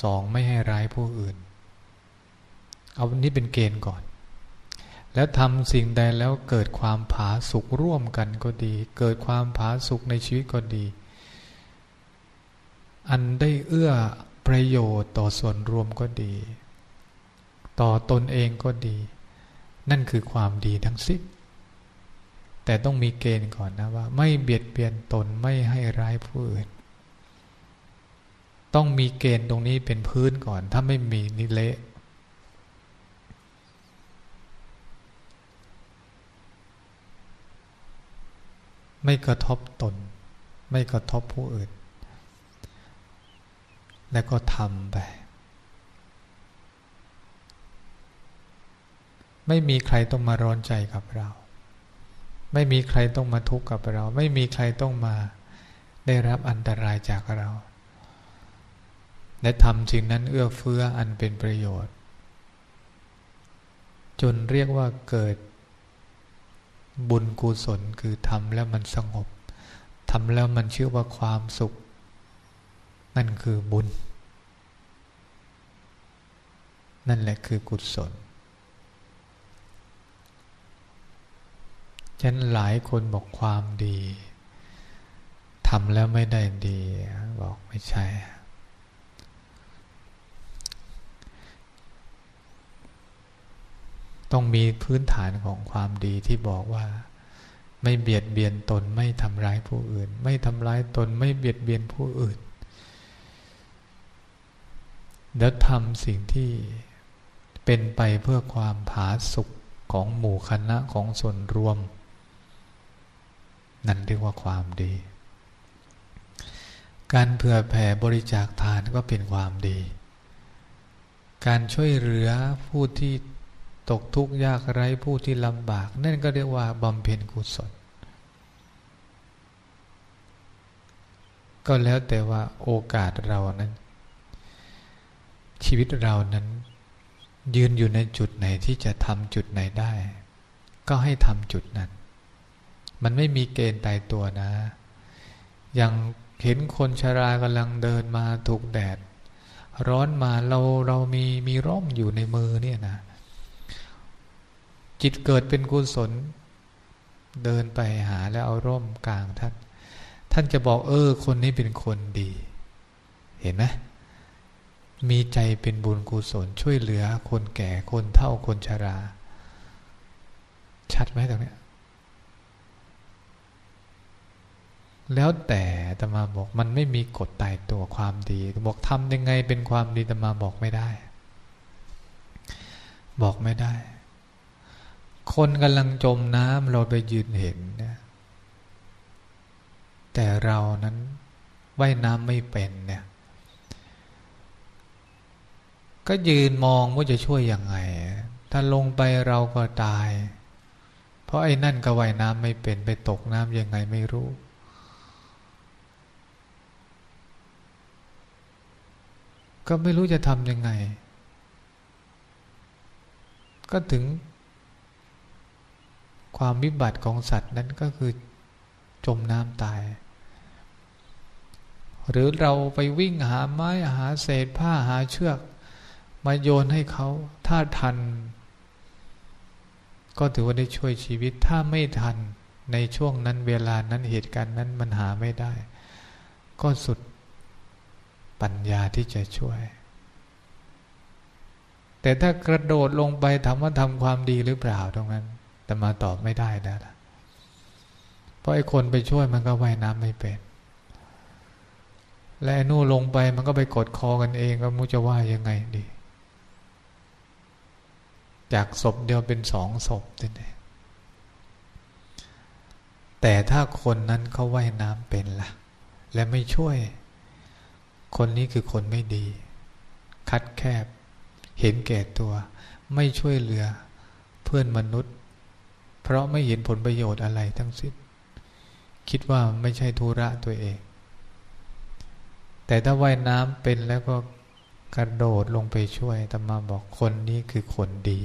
สองไม่ให้ร้ายผู้อื่น เอาวันนี้เป็นเกณฑ์ก่อน แล้วทำสิ่งใดแล้วเกิดความผาสุกร่วมกันก็ดี เกิดความผาสุกในชีวิตก็ดี อันได้เอื้อประโยชน์ต่อส่วนรวมก็ดี ต่อตนเองก็ดี นั่นคือความดีทั้งสิ้นแต่ต้องมีเกณฑ์ก่อนนะว่า ไม่เบียดเบียนตนไม่ให้ร้ายผู้อื่น ต้องมีเกณฑ์ตรงนี้เป็นพื้นก่อน ถ้าไม่มีนิเละไม่กระทบตน ไม่กระทบผู้อื่น แล้วก็ทำไป ไม่มีใครต้องมาร้อนใจกับเรา ไม่มีใครต้องมาทุกข์กับเรา ไม่มีใครต้องมาได้รับอันตรายจากเรา และทำสิ่งนั้นเอื้อเฟื้ออันเป็นประโยชน์ จนเรียกว่าเกิดบุญกุศลคือทำแล้วมันสงบทำแล้วมันชื่อว่าความสุข นั่นคือบุญ นั่นแหละคือกุศล ฉันหลายคนบอกความดีทำแล้วไม่ได้ดี บอกไม่ใช่ ต้องมีพื้นฐานของความดีที่บอกว่า ไม่เบียดเบียนตนไม่ทำร้ายผู้อื่น ไม่ทำร้ายตนไม่เบียดเบียนผู้อื่น แล้วทำสิ่งที่เป็นไปเพื่อความผาสุกของหมู่คณะของส่วนรวม นั่นเรียกว่าความดี การเผื่อแผ่บริจาคทานก็เป็นความดี การช่วยเหลือผู้ที่ตกทุกข์ยากไร้ผู้ที่ลำบาก นั่นก็เรียกว่าบำเพ็ญกุศล ก็แล้วแต่ว่าโอกาสเรานั้น ชีวิตเรานั้น ยืนอยู่ในจุดไหนที่จะทำจุดไหนได้ ก็ให้ทำจุดนั้น มันไม่มีเกณฑ์ตายตัวนะ อย่างเห็นคนชรากำลังเดินมาถูกแดด ร้อนมาเราเรามีมีร่มอยู่ในมือเนี่ยนะ จิตเกิดเป็นกุศล เดินไปหาแล้วเอาร่มกลางท่าน ท่านจะบอกเออ คนนี้เป็นคนดี เห็นไหมมีใจเป็นบุญกุศลช่วยเหลือคนแก่คนเฒ่าคนชรา ชัดไหมตรงนี้ แล้วแต่ตมาบอกมันไม่มีกฎตายตัวความดี บอกทำยังไงเป็นความดีตมาบอกไม่ได้ บอกไม่ได้ คนกำลังจมน้ำเราไปยืนเห็นเนี่ยแต่เรานั้นว่ายน้ำไม่เป็นเนี่ย ก็ยืนมองว่าจะช่วยยังไง ถ้าลงไปเราก็ตาย เพราะไอ้นั่นก็ว่ายน้ำไม่เป็นไปตกน้ำยังไงไม่รู้ ก็ไม่รู้จะทำยังไง ก็ถึง ความวิบัติของสัตว์นั้นก็คือจมน้ำตาย หรือเราไปวิ่งหาไม้หาเศษผ้าหาเชือก มาโยนให้เขาถ้าทัน ก็ถือว่าได้ช่วยชีวิตถ้าไม่ทันในช่วงนั้นเวลานั้นเหตุการณ์นั้นมันหาไม่ได้ ก็สุด ปัญญาที่จะช่วย แต่ถ้ากระโดดลงไปทำว่าทำความดีหรือเปล่าตรงนั้น แต่มาตอบไม่ได้นะเพราะไอ้คนไปช่วยมันก็ว่ายน้ำไม่เป็น และไอ้นู่ลงไปมันก็ไปกดคอกันเองก็มุจะว่ายังไงดี จากศพเดียวเป็นสองศพเลยแต่ถ้าคนนั้นเขาว่ายน้ำเป็นละ่ะ และไม่ช่วย คนนี้คือคนไม่ดี คัดแคบ เห็นแก่ตัว ไม่ช่วยเหลือเพื่อนมนุษย์ เพราะไม่เห็นผลประโยชน์อะไรทั้งสิ้น คิดว่าไม่ใช่ธุระตัวเอง แต่ถ้าว่ายน้ำเป็นแล้วก็กระโดดลงไปช่วยตมาบอกคนนี้คือคนดี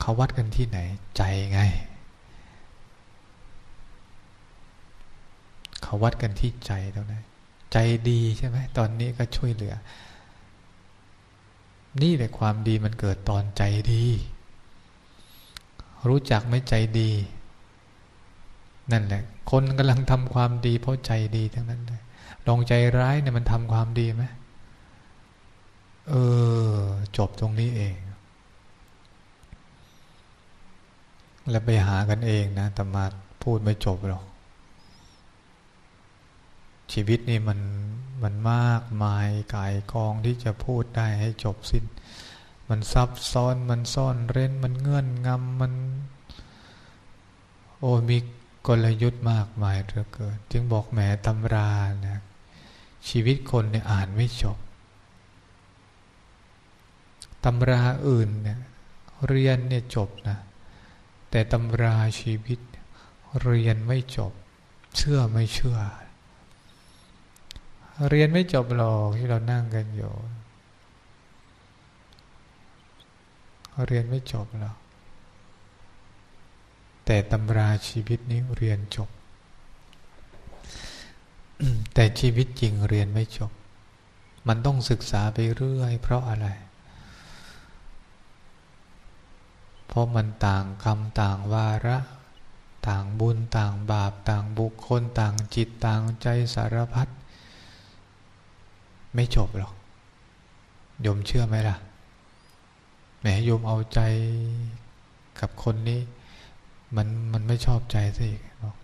เขาวัดกันที่ไหนใจไง เขาวัดกันที่ใจตรงนั้นใจดีใช่ไหมตอนนี้ก็ช่วยเหลือ นี่แหละความดีมันเกิดตอนใจดี รู้จักไม่ใจดี นั่นแหละ คนกำลังทำความดีเพราะใจดีทั้งนั้นเลยลองใจร้ายเนี่ยมันทำความดีไหมเออ จบตรงนี้เอง แล้วไปหากันเองนะแต่มาพูดไม่จบหรอก ชีวิตนี่มันมันมากมายกายกองที่จะพูดได้ให้จบสิ้น มันซับซ้อนมันซ่อนเร้นมันเงื่อนงำมัน โอ้มีกลยุทธ์มากมายเหลือเกิน จึงบอกแหมตำรานะชีวิตคนเนี่ยอ่านไม่จบตำราอื่นเนี่ยเรียนเนี่ยจบนะแต่ตำราชีวิตเรียนไม่จบ เชื่อไม่เชื่อ เรียนไม่จบหรอกที่เรานั่งกันอยู่ เรียนไม่จบหรอก แต่ตำราชีวิตนี้เรียนจบ แต่ชีวิตจริงเรียนไม่จบ มันต้องศึกษาไปเรื่อย เพราะอะไร เพราะมันต่างคำต่างวาระต่างบุญต่างบาปต่างบุคคล ต่างจิตต่างใจสารพัด ไม่จบหรอกโยมเชื่อไหมล่ะแหมโยมเอาใจกับคนนี้ มันมันไม่ชอบใจสิบอก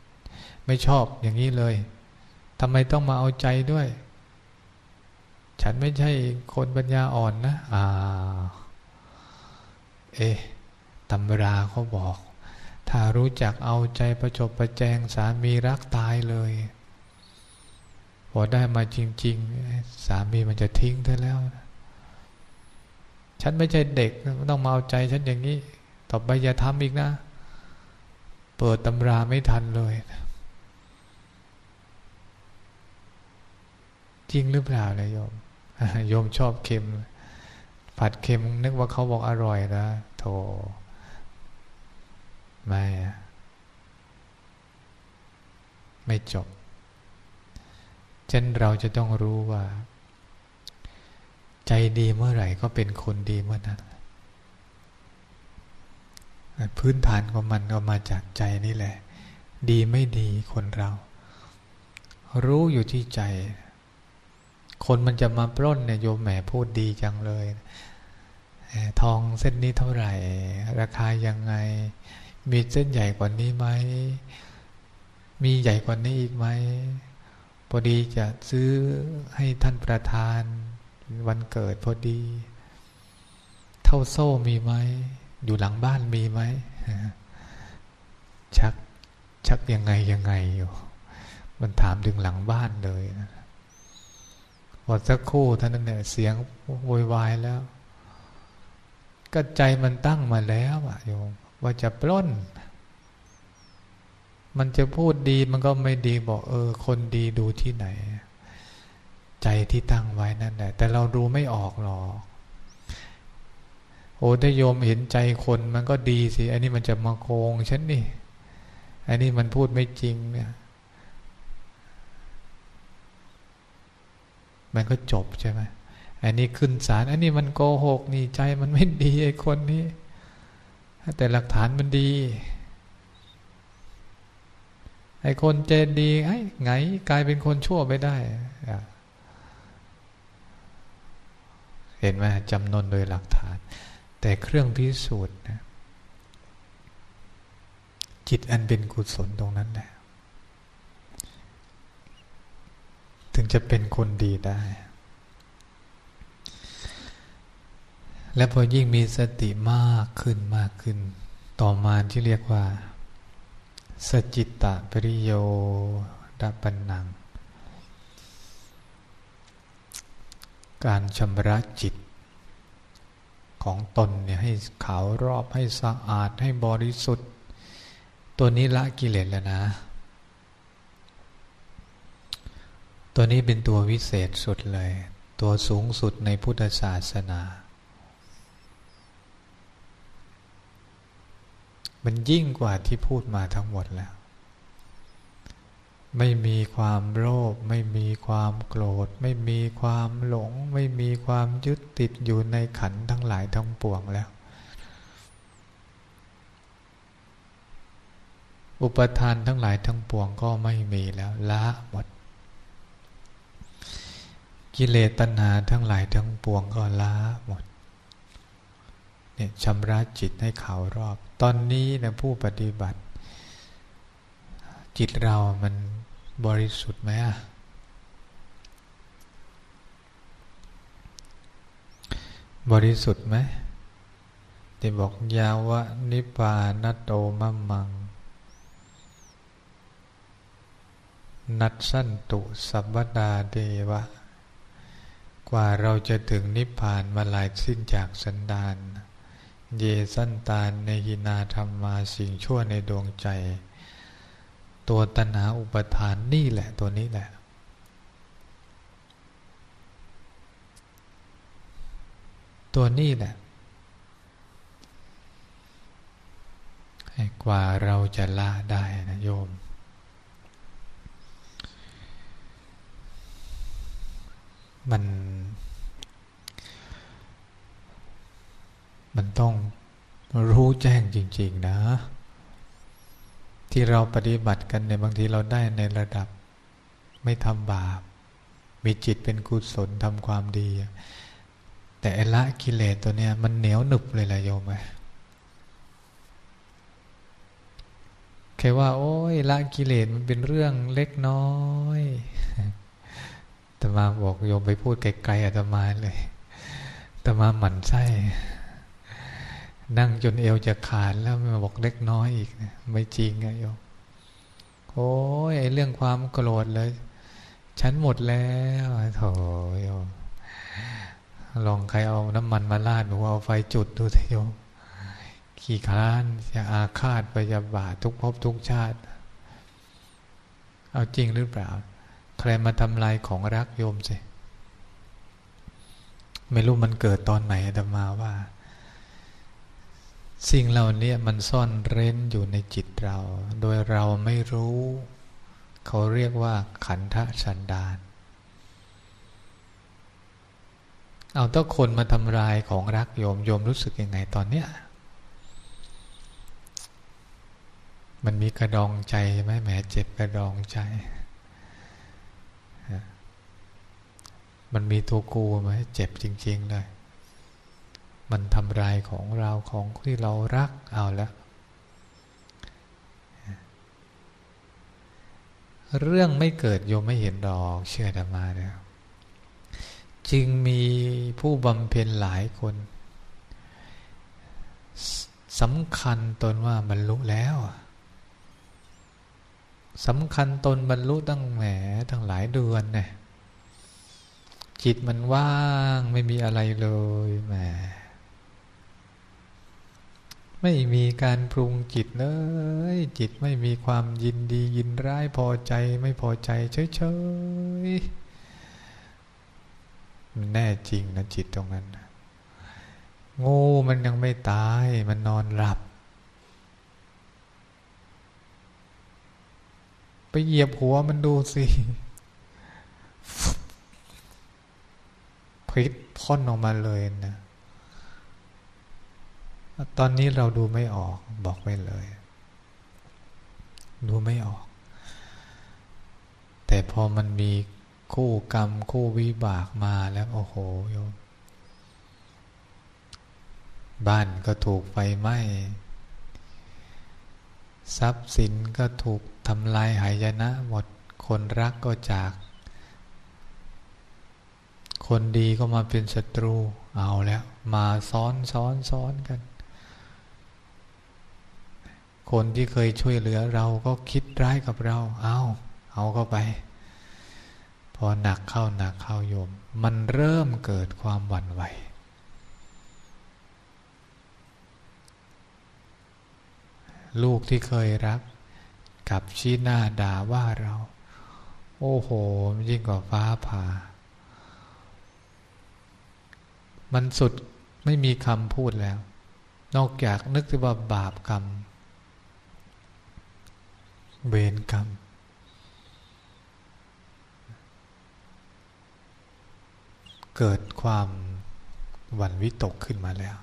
ไม่ชอบอย่างนี้เลยทำไมต้องมาเอาใจด้วย ฉันไม่ใช่คนปัญญาอ่อนนะอ่า เอ๊ตำราเขาบอก ถ้ารู้จักเอาใจประจบประแจงสามีรักตายเลย พอได้มาจริง ๆ สามีมันจะทิ้งเธอแล้วฉันไม่ใช่เด็กต้องมาเอาใจฉันอย่างนี้ ต่อไปอย่าทำอีกนะ เปิดตำราไม่ทันเลย จริงหรือเปล่าเลยโยมโยมชอบเค็ม ผัดเค็มนึกว่าเขาบอกอร่อยนะโธ่ไม่ ไม่จบ เช่นเราจะต้องรู้ว่า ใจดีเมื่อไหร่ก็เป็นคนดีเมื่อนั้นพื้นฐานของมันก็มาจากใจนี่แหละ ดีไม่ดีคนเรา รู้อยู่ที่ใจ คนมันจะมาปล้นเนี่ยโยมแหมพูดดีจังเลย ทองเส้นนี้เท่าไหร่ ราคายังไง มีเส้นใหญ่กว่านี้ไหม มีใหญ่กว่านี้อีกไหม พอดีจะซื้อให้ท่านประธานวันเกิดพอดี เท่าโซ่มีไหม อยู่หลังบ้านมีไหม ชักชักยังไงยังไงอยู่ มันถามถึงหลังบ้านเลยนะพอสักครู่ท่านนั้นเนี่ยเสียงโวยวายแล้ว ก็ใจมันตั้งมาแล้วอะโยมว่าจะปล้น มันจะพูดดีมันก็ไม่ดีบอก เออ คนดีดูที่ไหน ใจที่ตั้งไว้นั่นแหละ แต่เราดูไม่ออกหรอกโอ้ถ้าโยมเห็นใจคนมันก็ดีสิ อันนี้มันจะมาโกงฉันนี่ อันนี้มันพูดไม่จริงเนี่ย มันก็จบใช่ไหมอันนี้ขึ้นศาล อันนี้มันโกหกนี่ใจมันไม่ดีไอ้คนนี้ แต่หลักฐานมันดี ไอ้คนเจนดีไอ้ไงกลายเป็นคนชั่วไปได้เห็นไหมจำนนโดยหลักฐาน แต่เครื่องพิสูจน์นะจิตอันเป็นกุศลตรงนั้นแหละถึงจะเป็นคนดีได้ และพอยิ่งมีสติมากขึ้นมากขึ้น ต่อมาที่เรียกว่า สจิตตะปริโยดปันนัง การชำระจิต ของตนเนี่ยให้ขาวรอบให้สะอาดให้บริสุทธิ์ ตัวนี้ละกิเลสแล้วนะ ตัวนี้เป็นตัววิเศษสุดเลย ตัวสูงสุดในพุทธศาสนา มันยิ่งกว่าที่พูดมาทั้งหมดแล้ว ไม่มีความโลภไม่มีความโกรธ ไม่มีความหลง ไม่มีความยึดติดอยู่ในขันทั้งหลายทั้งปวงแล้ว อุปทานทั้งหลายทั้งปวงก็ไม่มีแล้วละหมด กิเลสตัณหาทั้งหลายทั้งปวงก็ละหมด เนี่ยชำระจิตให้ขาวรอบ ตอนนี้นะผู้ปฏิบัติ จิตเรามันบริสุทธิ์ไหมอะบริสุทธิ์ไหมที่บอกยาวะนิพานโตมะมัง นัดสั้นตุสัพดาเดวะ กว่าเราจะถึงนิพพานมาหลายสิ้นจากสันดาน เยสันตานในหินาธรรมมาสิ่งชั่วในดวงใจ ตัวตัณหาอุปทานนี่แหละตัวนี้แหละ ตัวนี้แหละกว่าเราจะละได้นะโยม มัน มันต้องรู้แจ้งจริง ๆนะ ที่เราปฏิบัติกันในบางทีเราได้ในระดับไม่ทำบาป มีจิตเป็นกุศลทำความดี แต่ละกิเลสตัวเนี้ยมันเหนียวหนึบเลยแหละโยมไแค่ว่า โอ้ยละกิเลสมันเป็นเรื่องเล็กน้อยตมาบอกโยมไปพูดไกลๆอาตมาเลยตมาหมั่นไส้ นั่งจนเอวจะขาดแล้วมาบอกเล็กน้อยอีกไม่จริงอะโยมโอ้ยไอเรื่องความโกรธเลย ฉันหมดแล้วโถโยมลองใครเอาน้ำมันมาลาดหรือเอาไฟจุดดูสิโยมขี่คลานจะอาฆาตไปจะบาทุกภพทุกชาติ เอาจริงหรือเปล่า ใครมาทำลายของรักโยมสิไม่รู้มันเกิดตอนไหนแต่มาว่า สิ่งเหล่านี้มันซ่อนเร้นอยู่ในจิตเรา โดยเราไม่รู้ เขาเรียกว่าขันธสันดาน เอาถ้าคนมาทำลายของรักโยมโยมรู้สึกยังไงตอนเนี้ย มันมีกระดองใจไหมแหมเจ็บกระดองใจ มันมีตัวกูไหมเจ็บจริง ๆ เลย มันทำลายของเราของที่เรารักเอาล้วเรื่องไม่เกิดโยมไม่เห็นดอกเชื่อธรรมาเนี่ยจึงมีผู้บำเพ็ญหลายคนสำคัญตนว่าบรรลุแล้วสำคัญตนบรรลุตั้งแหมตั้งหลายเดือนเนี่ยจิตมันว่างไม่มีอะไรเลยแหม ไม่มีการปรุงจิตเลย จิตไม่มีความยินดียินร้ายพอใจไม่พอใจเฉยๆมันแน่จริงนะจิตตรงนั้นงูมันยังไม่ตายมันนอนหลับ ไปเหยียบหัวมันดูสิพิษพ่นออกมาเลยนะ ตอนนี้เราดูไม่ออกบอกไว้เลย ดูไม่ออก แต่พอมันมีคู่กรรม คู่วิบากมาแล้ว โอ้โหโยมบ้านก็ถูกไฟไหม้ทรัพย์สินก็ถูกทำลายหายนะหมดคนรักก็จาก คนดีก็มาเป็นศัตรูเอาแล้ว มาซ้อนซ้อนซ้อนกัน คนที่เคยช่วยเหลือเราก็คิดร้ายกับเรา เอาเอาเข้าไป พอหนักเข้าหนักเข้าโยม มันเริ่มเกิดความหวั่นไหว ลูกที่เคยรักกับชี้หน้าด่าว่าเรา โอ้โห ยิ่งกว่าฟ้าผ่า มันสุดไม่มีคำพูดแล้ว นอกจากนึกถึงว่าบาปกรรม เวรกรรม เกิดความหวั่นวิตกขึ้นมาแล้ว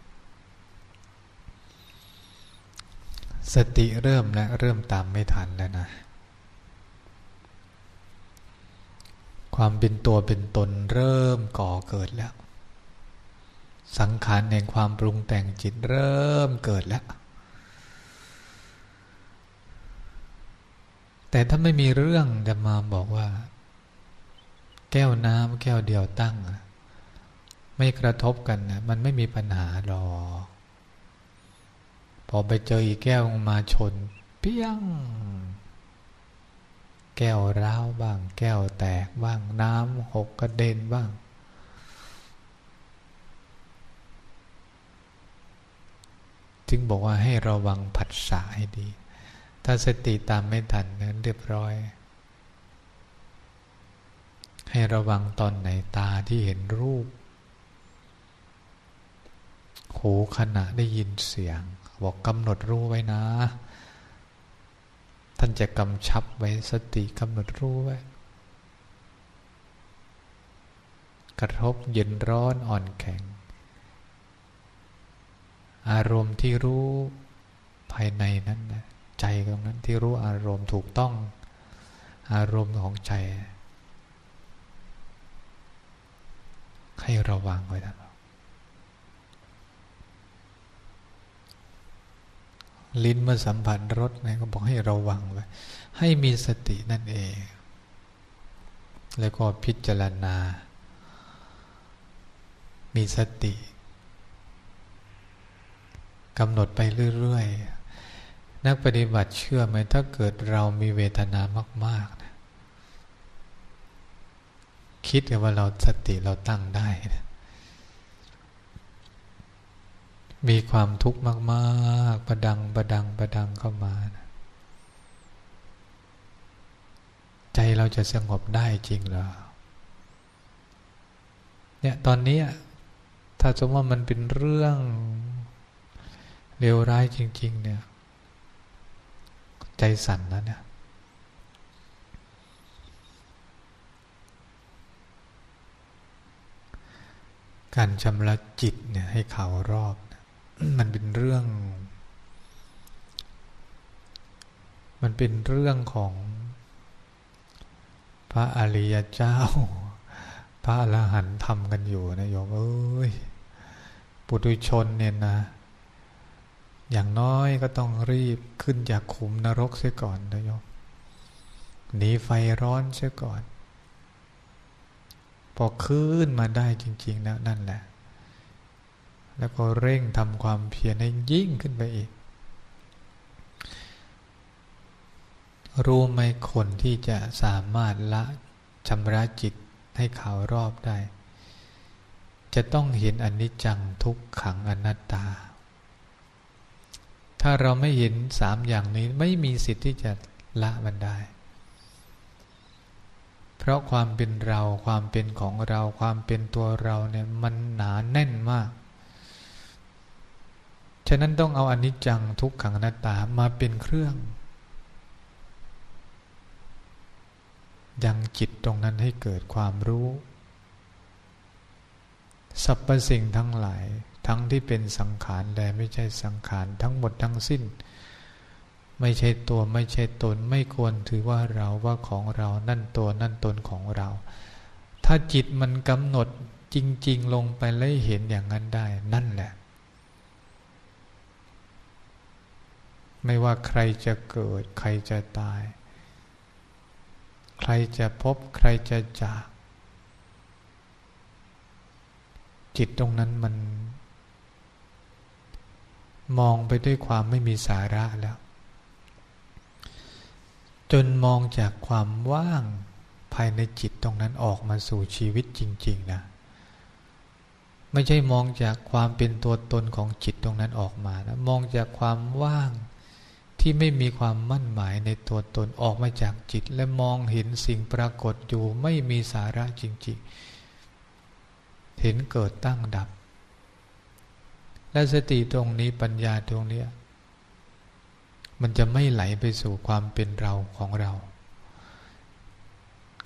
สติเริ่มและเริ่มตามไม่ทันแล้วนะ ความเป็นตัวเป็นตนเริ่มก่อเกิดแล้ว สังขารแห่งความปรุงแต่งจิตเริ่มเกิดแล้ว แต่ถ้าไม่มีเรื่องจะมาบอกว่า แก้วน้ำแก้วเดียวตั้ง ไม่กระทบกันนะมันไม่มีปัญหาหรอกพอไปเจออีกแก้วมาชน เปี้ยง แก้วร้าวบ้าง แก้วแตกบ้าง น้ำหกกระเด็นบ้าง จึงบอกว่าให้ระวังผัสสะให้ดี ถ้าสติตามไม่ทันนั้นเรียบร้อย ให้ระวังตอนไหนตาที่เห็นรูป หูขณะได้ยินเสียง บอกกำหนดรู้ไว้นะ ท่านจะกำชับไว้สติกำหนดรู้ไว้กระทบเย็นร้อนอ่อนแข็ง อารมณ์ที่รู้ภายในนั้นนะ ใจตรงนั้นที่รู้อารมณ์ถูกต้องอารมณ์ของใจ ให้ระวังไว้นะลิ้นเมื่อสัมผัสรสนะก็บอกให้ระวังไว้ให้มีสตินั่นเอง แล้วก็พิจารณา มีสติกำหนดไปเรื่อย ๆ นักปฏิบัติเชื่อไหมถ้าเกิดเรามีเวทนามากๆนะคิดกันว่าเราสติเราตั้งได้นะมีความทุกข์มากๆ ประดังประดังประดังเข้ามานะใจเราจะสงบได้จริงเหรอ เนี่ยตอนนี้ถ้าสมมติว่ามันเป็นเรื่องเลวร้ายจริง ๆ เนี่ย ใจสั่นแล้วเนี่ยการชำระจิตเนี่ยให้เขารอบมันเป็นเรื่อง มันเป็นเรื่องของพระอริยเจ้า พระอรหันต์ทำกันอยู่นะโยมเอ้ยปุถุชนเนี่ยนะ อย่างน้อยก็ต้องรีบขึ้นจากขุมนรกเสียก่อนนะโยมหนีไฟร้อนเสียก่อน พอขึ้นมาได้จริง ๆ แล้วนั่นแหละ แล้วก็เร่งทำความเพียรให้ยิ่งขึ้นไปอีก รู้ไหมคนที่จะสามารถละชำระจิตให้ขาวรอบได้ จะต้องเห็นอนิจจังทุกขังอนัตตา ถ้าเราไม่เห็นสามอย่างนี้ไม่มีสิทธิ์ที่จะละมันได้ เพราะความเป็นเราความเป็นของเราความเป็นตัวเราเนี่ยมันหนาแน่นมาก ฉะนั้นต้องเอาอนิจจังทุกขังนัตตามาเป็นเครื่อง ยังจิตตรงนั้นให้เกิดความรู้สรรพสิ่งทั้งหลาย ทั้งที่เป็นสังขารแต่ไม่ใช่สังขารทั้งหมดทั้งสิ้น ไม่ใช่ตัวไม่ใช่ตนไม่ควรถือว่าเราว่าของเรานั่นตัวนั่นตนของเรา ถ้าจิตมันกำหนดจริง ๆ ลงไปแล้วเห็นอย่างนั้นได้นั่นแหละ ไม่ว่าใครจะเกิด ใครจะตาย ใครจะพบใครจะจาก จิตตรงนั้นมัน มองไปด้วยความไม่มีสาระแล้ว จนมองจากความว่างภายในจิตตรงนั้นออกมาสู่ชีวิตจริง ๆ นะ ไม่ใช่มองจากความเป็นตัวตนของจิตตรงนั้นออกมานะมองจากความว่างที่ไม่มีความมั่นหมายในตัวตนออกมาจากจิต และมองเห็นสิ่งปรากฏอยู่ไม่มีสาระจริง ๆ เห็นเกิดตั้งดับ และสติตรงนี้ปัญญาตรงนี้มันจะไม่ไหลไปสู่ความเป็นเราของเรา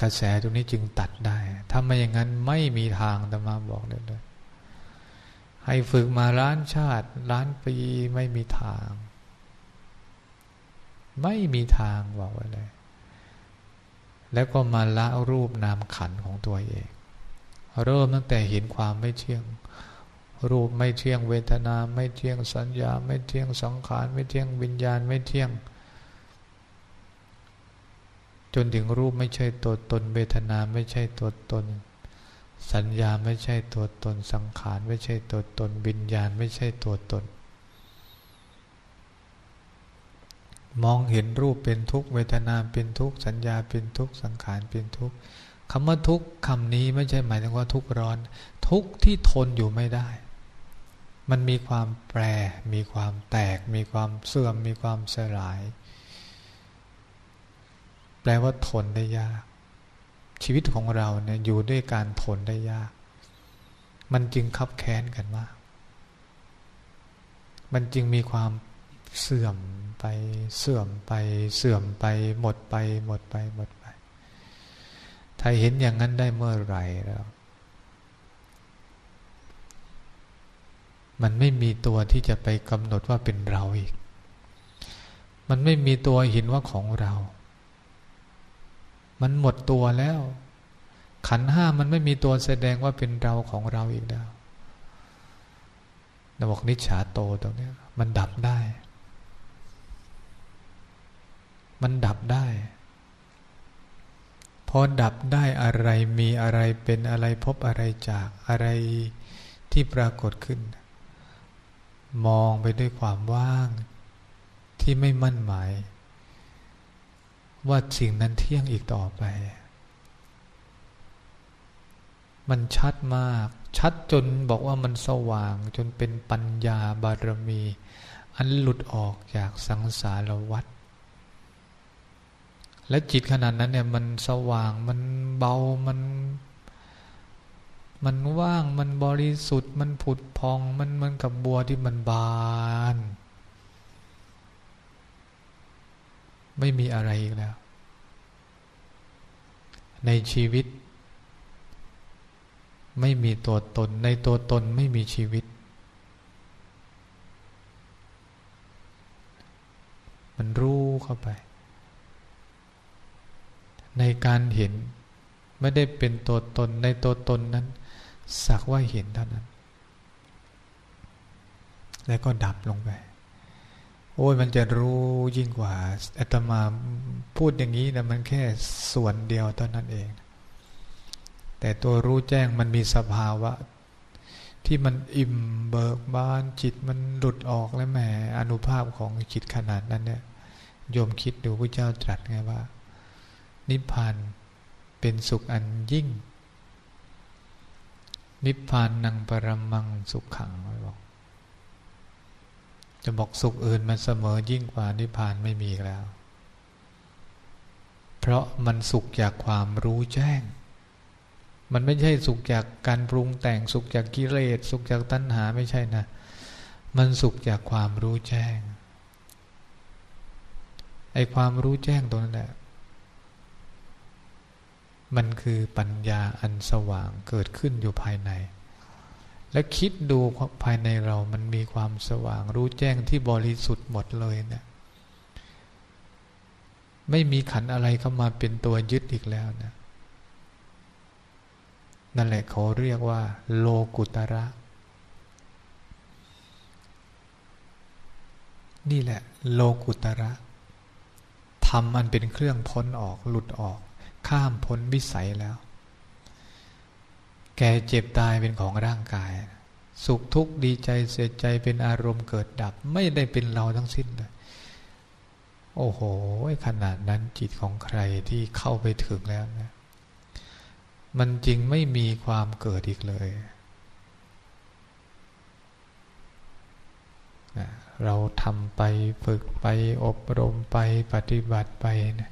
กระแสตรงนี้จึงตัดได้ ถ้าไม่อย่างนั้นไม่มีทางธรรมาบอกเลยเลยให้ฝึกมาล้านชาติล้านปีไม่มีทาง ไม่มีทางบอกไว้เลย แล้วก็มาละรูปนามขันของตัวเอง เริ่มตั้งแต่เห็นความไม่เที่ยง รูปไม่เที่ยงเวทนาไม่เที่ยงสัญญา ไม่เที่ยงสังขาร ไม่เที่ยงวิญญาณไม่เที่ยง จนถึงรูปไม่ใช่ตัวตน เวทนาไม่ใช่ตัวตน สัญญาไม่ใช่ตัวตน สังขารไม่ใช่ตัวตน วิญญาณไม่ใช่ตัวตน มองเห็นรูปเป็นทุกเวทนาเป็นทุกสัญญาเป็นทุกสังขารเป็นทุกคำว่าทุกคำนี้ไม่ใช่หมายถึงว่าทุกร้อน ทุกที่ทนอยู่ไม่ได้ มันมีความแปร มีความแตก มีความเสื่อม มีความสลาย แปลว่าทนได้ยาก ชีวิตของเราเนี่ยอยู่ด้วยการทนได้ยาก มันจึงคับแค้นกันมาก มันจึงมีความเสื่อมไป เสื่อมไป เสื่อมไป หมดไป หมดไป หมดไป ถ้าเห็นอย่างนั้นได้เมื่อไหร่แล้ว มันไม่มีตัวที่จะไปกำหนดว่าเป็นเราอีก มันไม่มีตัวเห็นว่าของเรา มันหมดตัวแล้ว ขันห้ามันไม่มีตัวแสดงว่าเป็นเราของเราอีกแล้วนบอกนิชาโตตรงนี้มันดับได้ มันดับได้พอดับได้อะไรมีอะไรเป็นอะไรพบอะไรจากอะไรที่ปรากฏขึ้น มองไปด้วยความว่างที่ไม่มั่นหมาย ว่าสิ่งนั้นเที่ยงอีกต่อไป มันชัดมาก ชัดจนบอกว่ามันสว่างจนเป็นปัญญาบารมี อันหลุดออกจากสังสารวัฏและจิตขนาดนั้นเนี่ยมันสว่างมันเบามัน มันว่างมันบริสุทธิ์ มันผุดพองมันเหมือนกับบัวที่มันบาน ไม่มีอะไรอีกแล้ว ในชีวิต ไม่มีตัวตน ในตัวตนไม่มีชีวิต มันรู้เข้าไป ในการเห็นไม่ได้เป็นตัวตนในตัวตนนั้น สักว่าเห็นเท่านั้น แล้วก็ดับลงไป โอ้ยมันจะรู้ยิ่งกว่าอาตมาพูดอย่างนี้นะมันแค่ส่วนเดียวเท่านั้นเอง แต่ตัวรู้แจ้งมันมีสภาวะ ที่มันอิ่มเบิกบานจิตมันหลุดออกแล้วแหมอนุภาพของจิตขนาดนั้นเนี่ยโยมคิดดูพระเจ้าตรัสไงว่า นิพพานเป็นสุขอันยิ่ง นิพพานนังปรมังสุขขังบอก จะบอกสุขอื่นมันเสมอยิ่งกว่านิพพานไม่มีแล้ว เพราะมันสุขจากความรู้แจ้ง มันไม่ใช่สุขจากการปรุงแต่งสุขจากกิเลสสุขจากตัณหาไม่ใช่นะ มันสุขจากความรู้แจ้งไอความรู้แจ้งตรงนั้นแหละ มันคือปัญญาอันสว่างเกิดขึ้นอยู่ภายใน และคิดดูภายในเรามันมีความสว่างรู้แจ้งที่บริสุทธิ์หมดเลยเนี่ย ไม่มีขันอะไรเข้ามาเป็นตัวยึดอีกแล้วนะนั่นแหละเขาเรียกว่า โลกุตระ นี่แหละ โลกุตระทำอันเป็นเครื่องพ้นออกหลุดออก ข้ามพ้นวิสัยแล้ว แก่เจ็บตายเป็นของร่างกาย สุขทุกข์ดีใจเสียใจเป็นอารมณ์เกิดดับ ไม่ได้เป็นเราทั้งสิ้นเลย โอ้โหขนาดนั้นจิตของใครที่เข้าไปถึงแล้วนะ มันจริงไม่มีความเกิดอีกเลยเราทำไปฝึกไปอบรมไปปฏิบัติไปนะ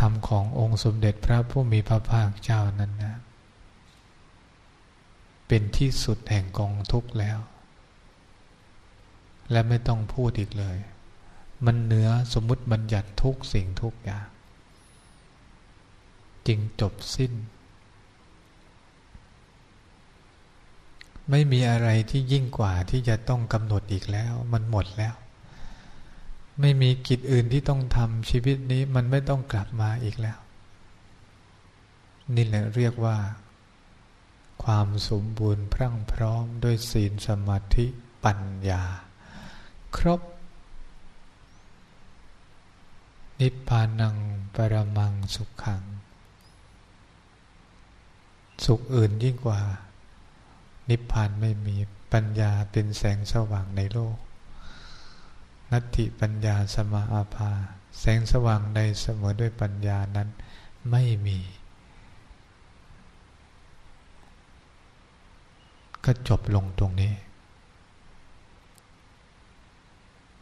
ธรรมขององค์สมเด็จพระผู้มีพระภาคเจ้านั้นนะเป็นที่สุดแห่งกองทุกข์แล้ว และไม่ต้องพูดอีกเลย มันเหนือสมมุติบัญญัติทุกสิ่งทุกอย่าง จึงจบสิ้น ไม่มีอะไรที่ยิ่งกว่าที่จะต้องกำหนดอีกแล้ว มันหมดแล้ว ไม่มีกิจอื่นที่ต้องทำชีวิตนี้มันไม่ต้องกลับมาอีกแล้ว นี่แหละเรียกว่า ความสมบูรณ์พรั่งพร้อมด้วยศีลสมาธิปัญญา ครบ นิพพานังปรมังสุขขัง สุขอื่นยิ่งกว่า นิพพานไม่มีปัญญาเป็นแสงสว่างในโลก นัตติปัญญาสมาอาภา แสงสว่างใดเสมอด้วยปัญญานั้นไม่มี ก็จบลงตรงนี้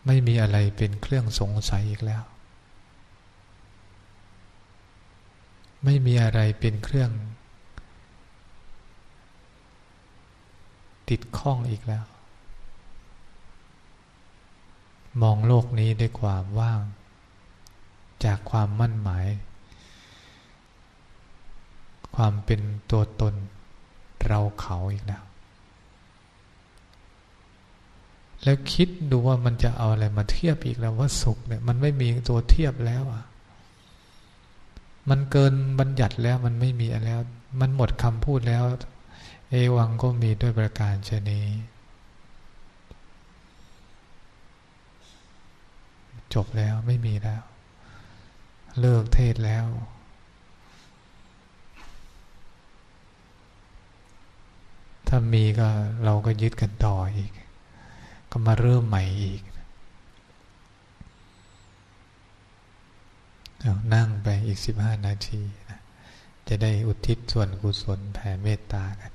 ไม่มีอะไรเป็นเครื่องสงสัยอีกแล้ว ไม่มีอะไรเป็นเครื่อง ติดข้องอีกแล้ว มองโลกนี้ด้วยความว่าง จากความมั่นหมาย ความเป็นตัวตนเราเขาอีกแล้ว แล้วคิดดูว่ามันจะเอาอะไรมาเทียบอีกแล้วว่าสุขเนี่ยมันไม่มีตัวเทียบแล้วอะ มันเกินบัญญัติแล้วมันไม่มีอะไรแล้ว มันหมดคำพูดแล้ว เอวังก็มีด้วยประการชนี้ จบแล้วไม่มีแล้ว เลิกเทศแล้ว ถ้ามีก็เราก็ยึดกันต่ออีก ก็มาเริ่มใหม่อีกนั่งไปอีกสิบห้านาทีนะจะได้อุทิศส่วนกุศลแผ่เมตตากัน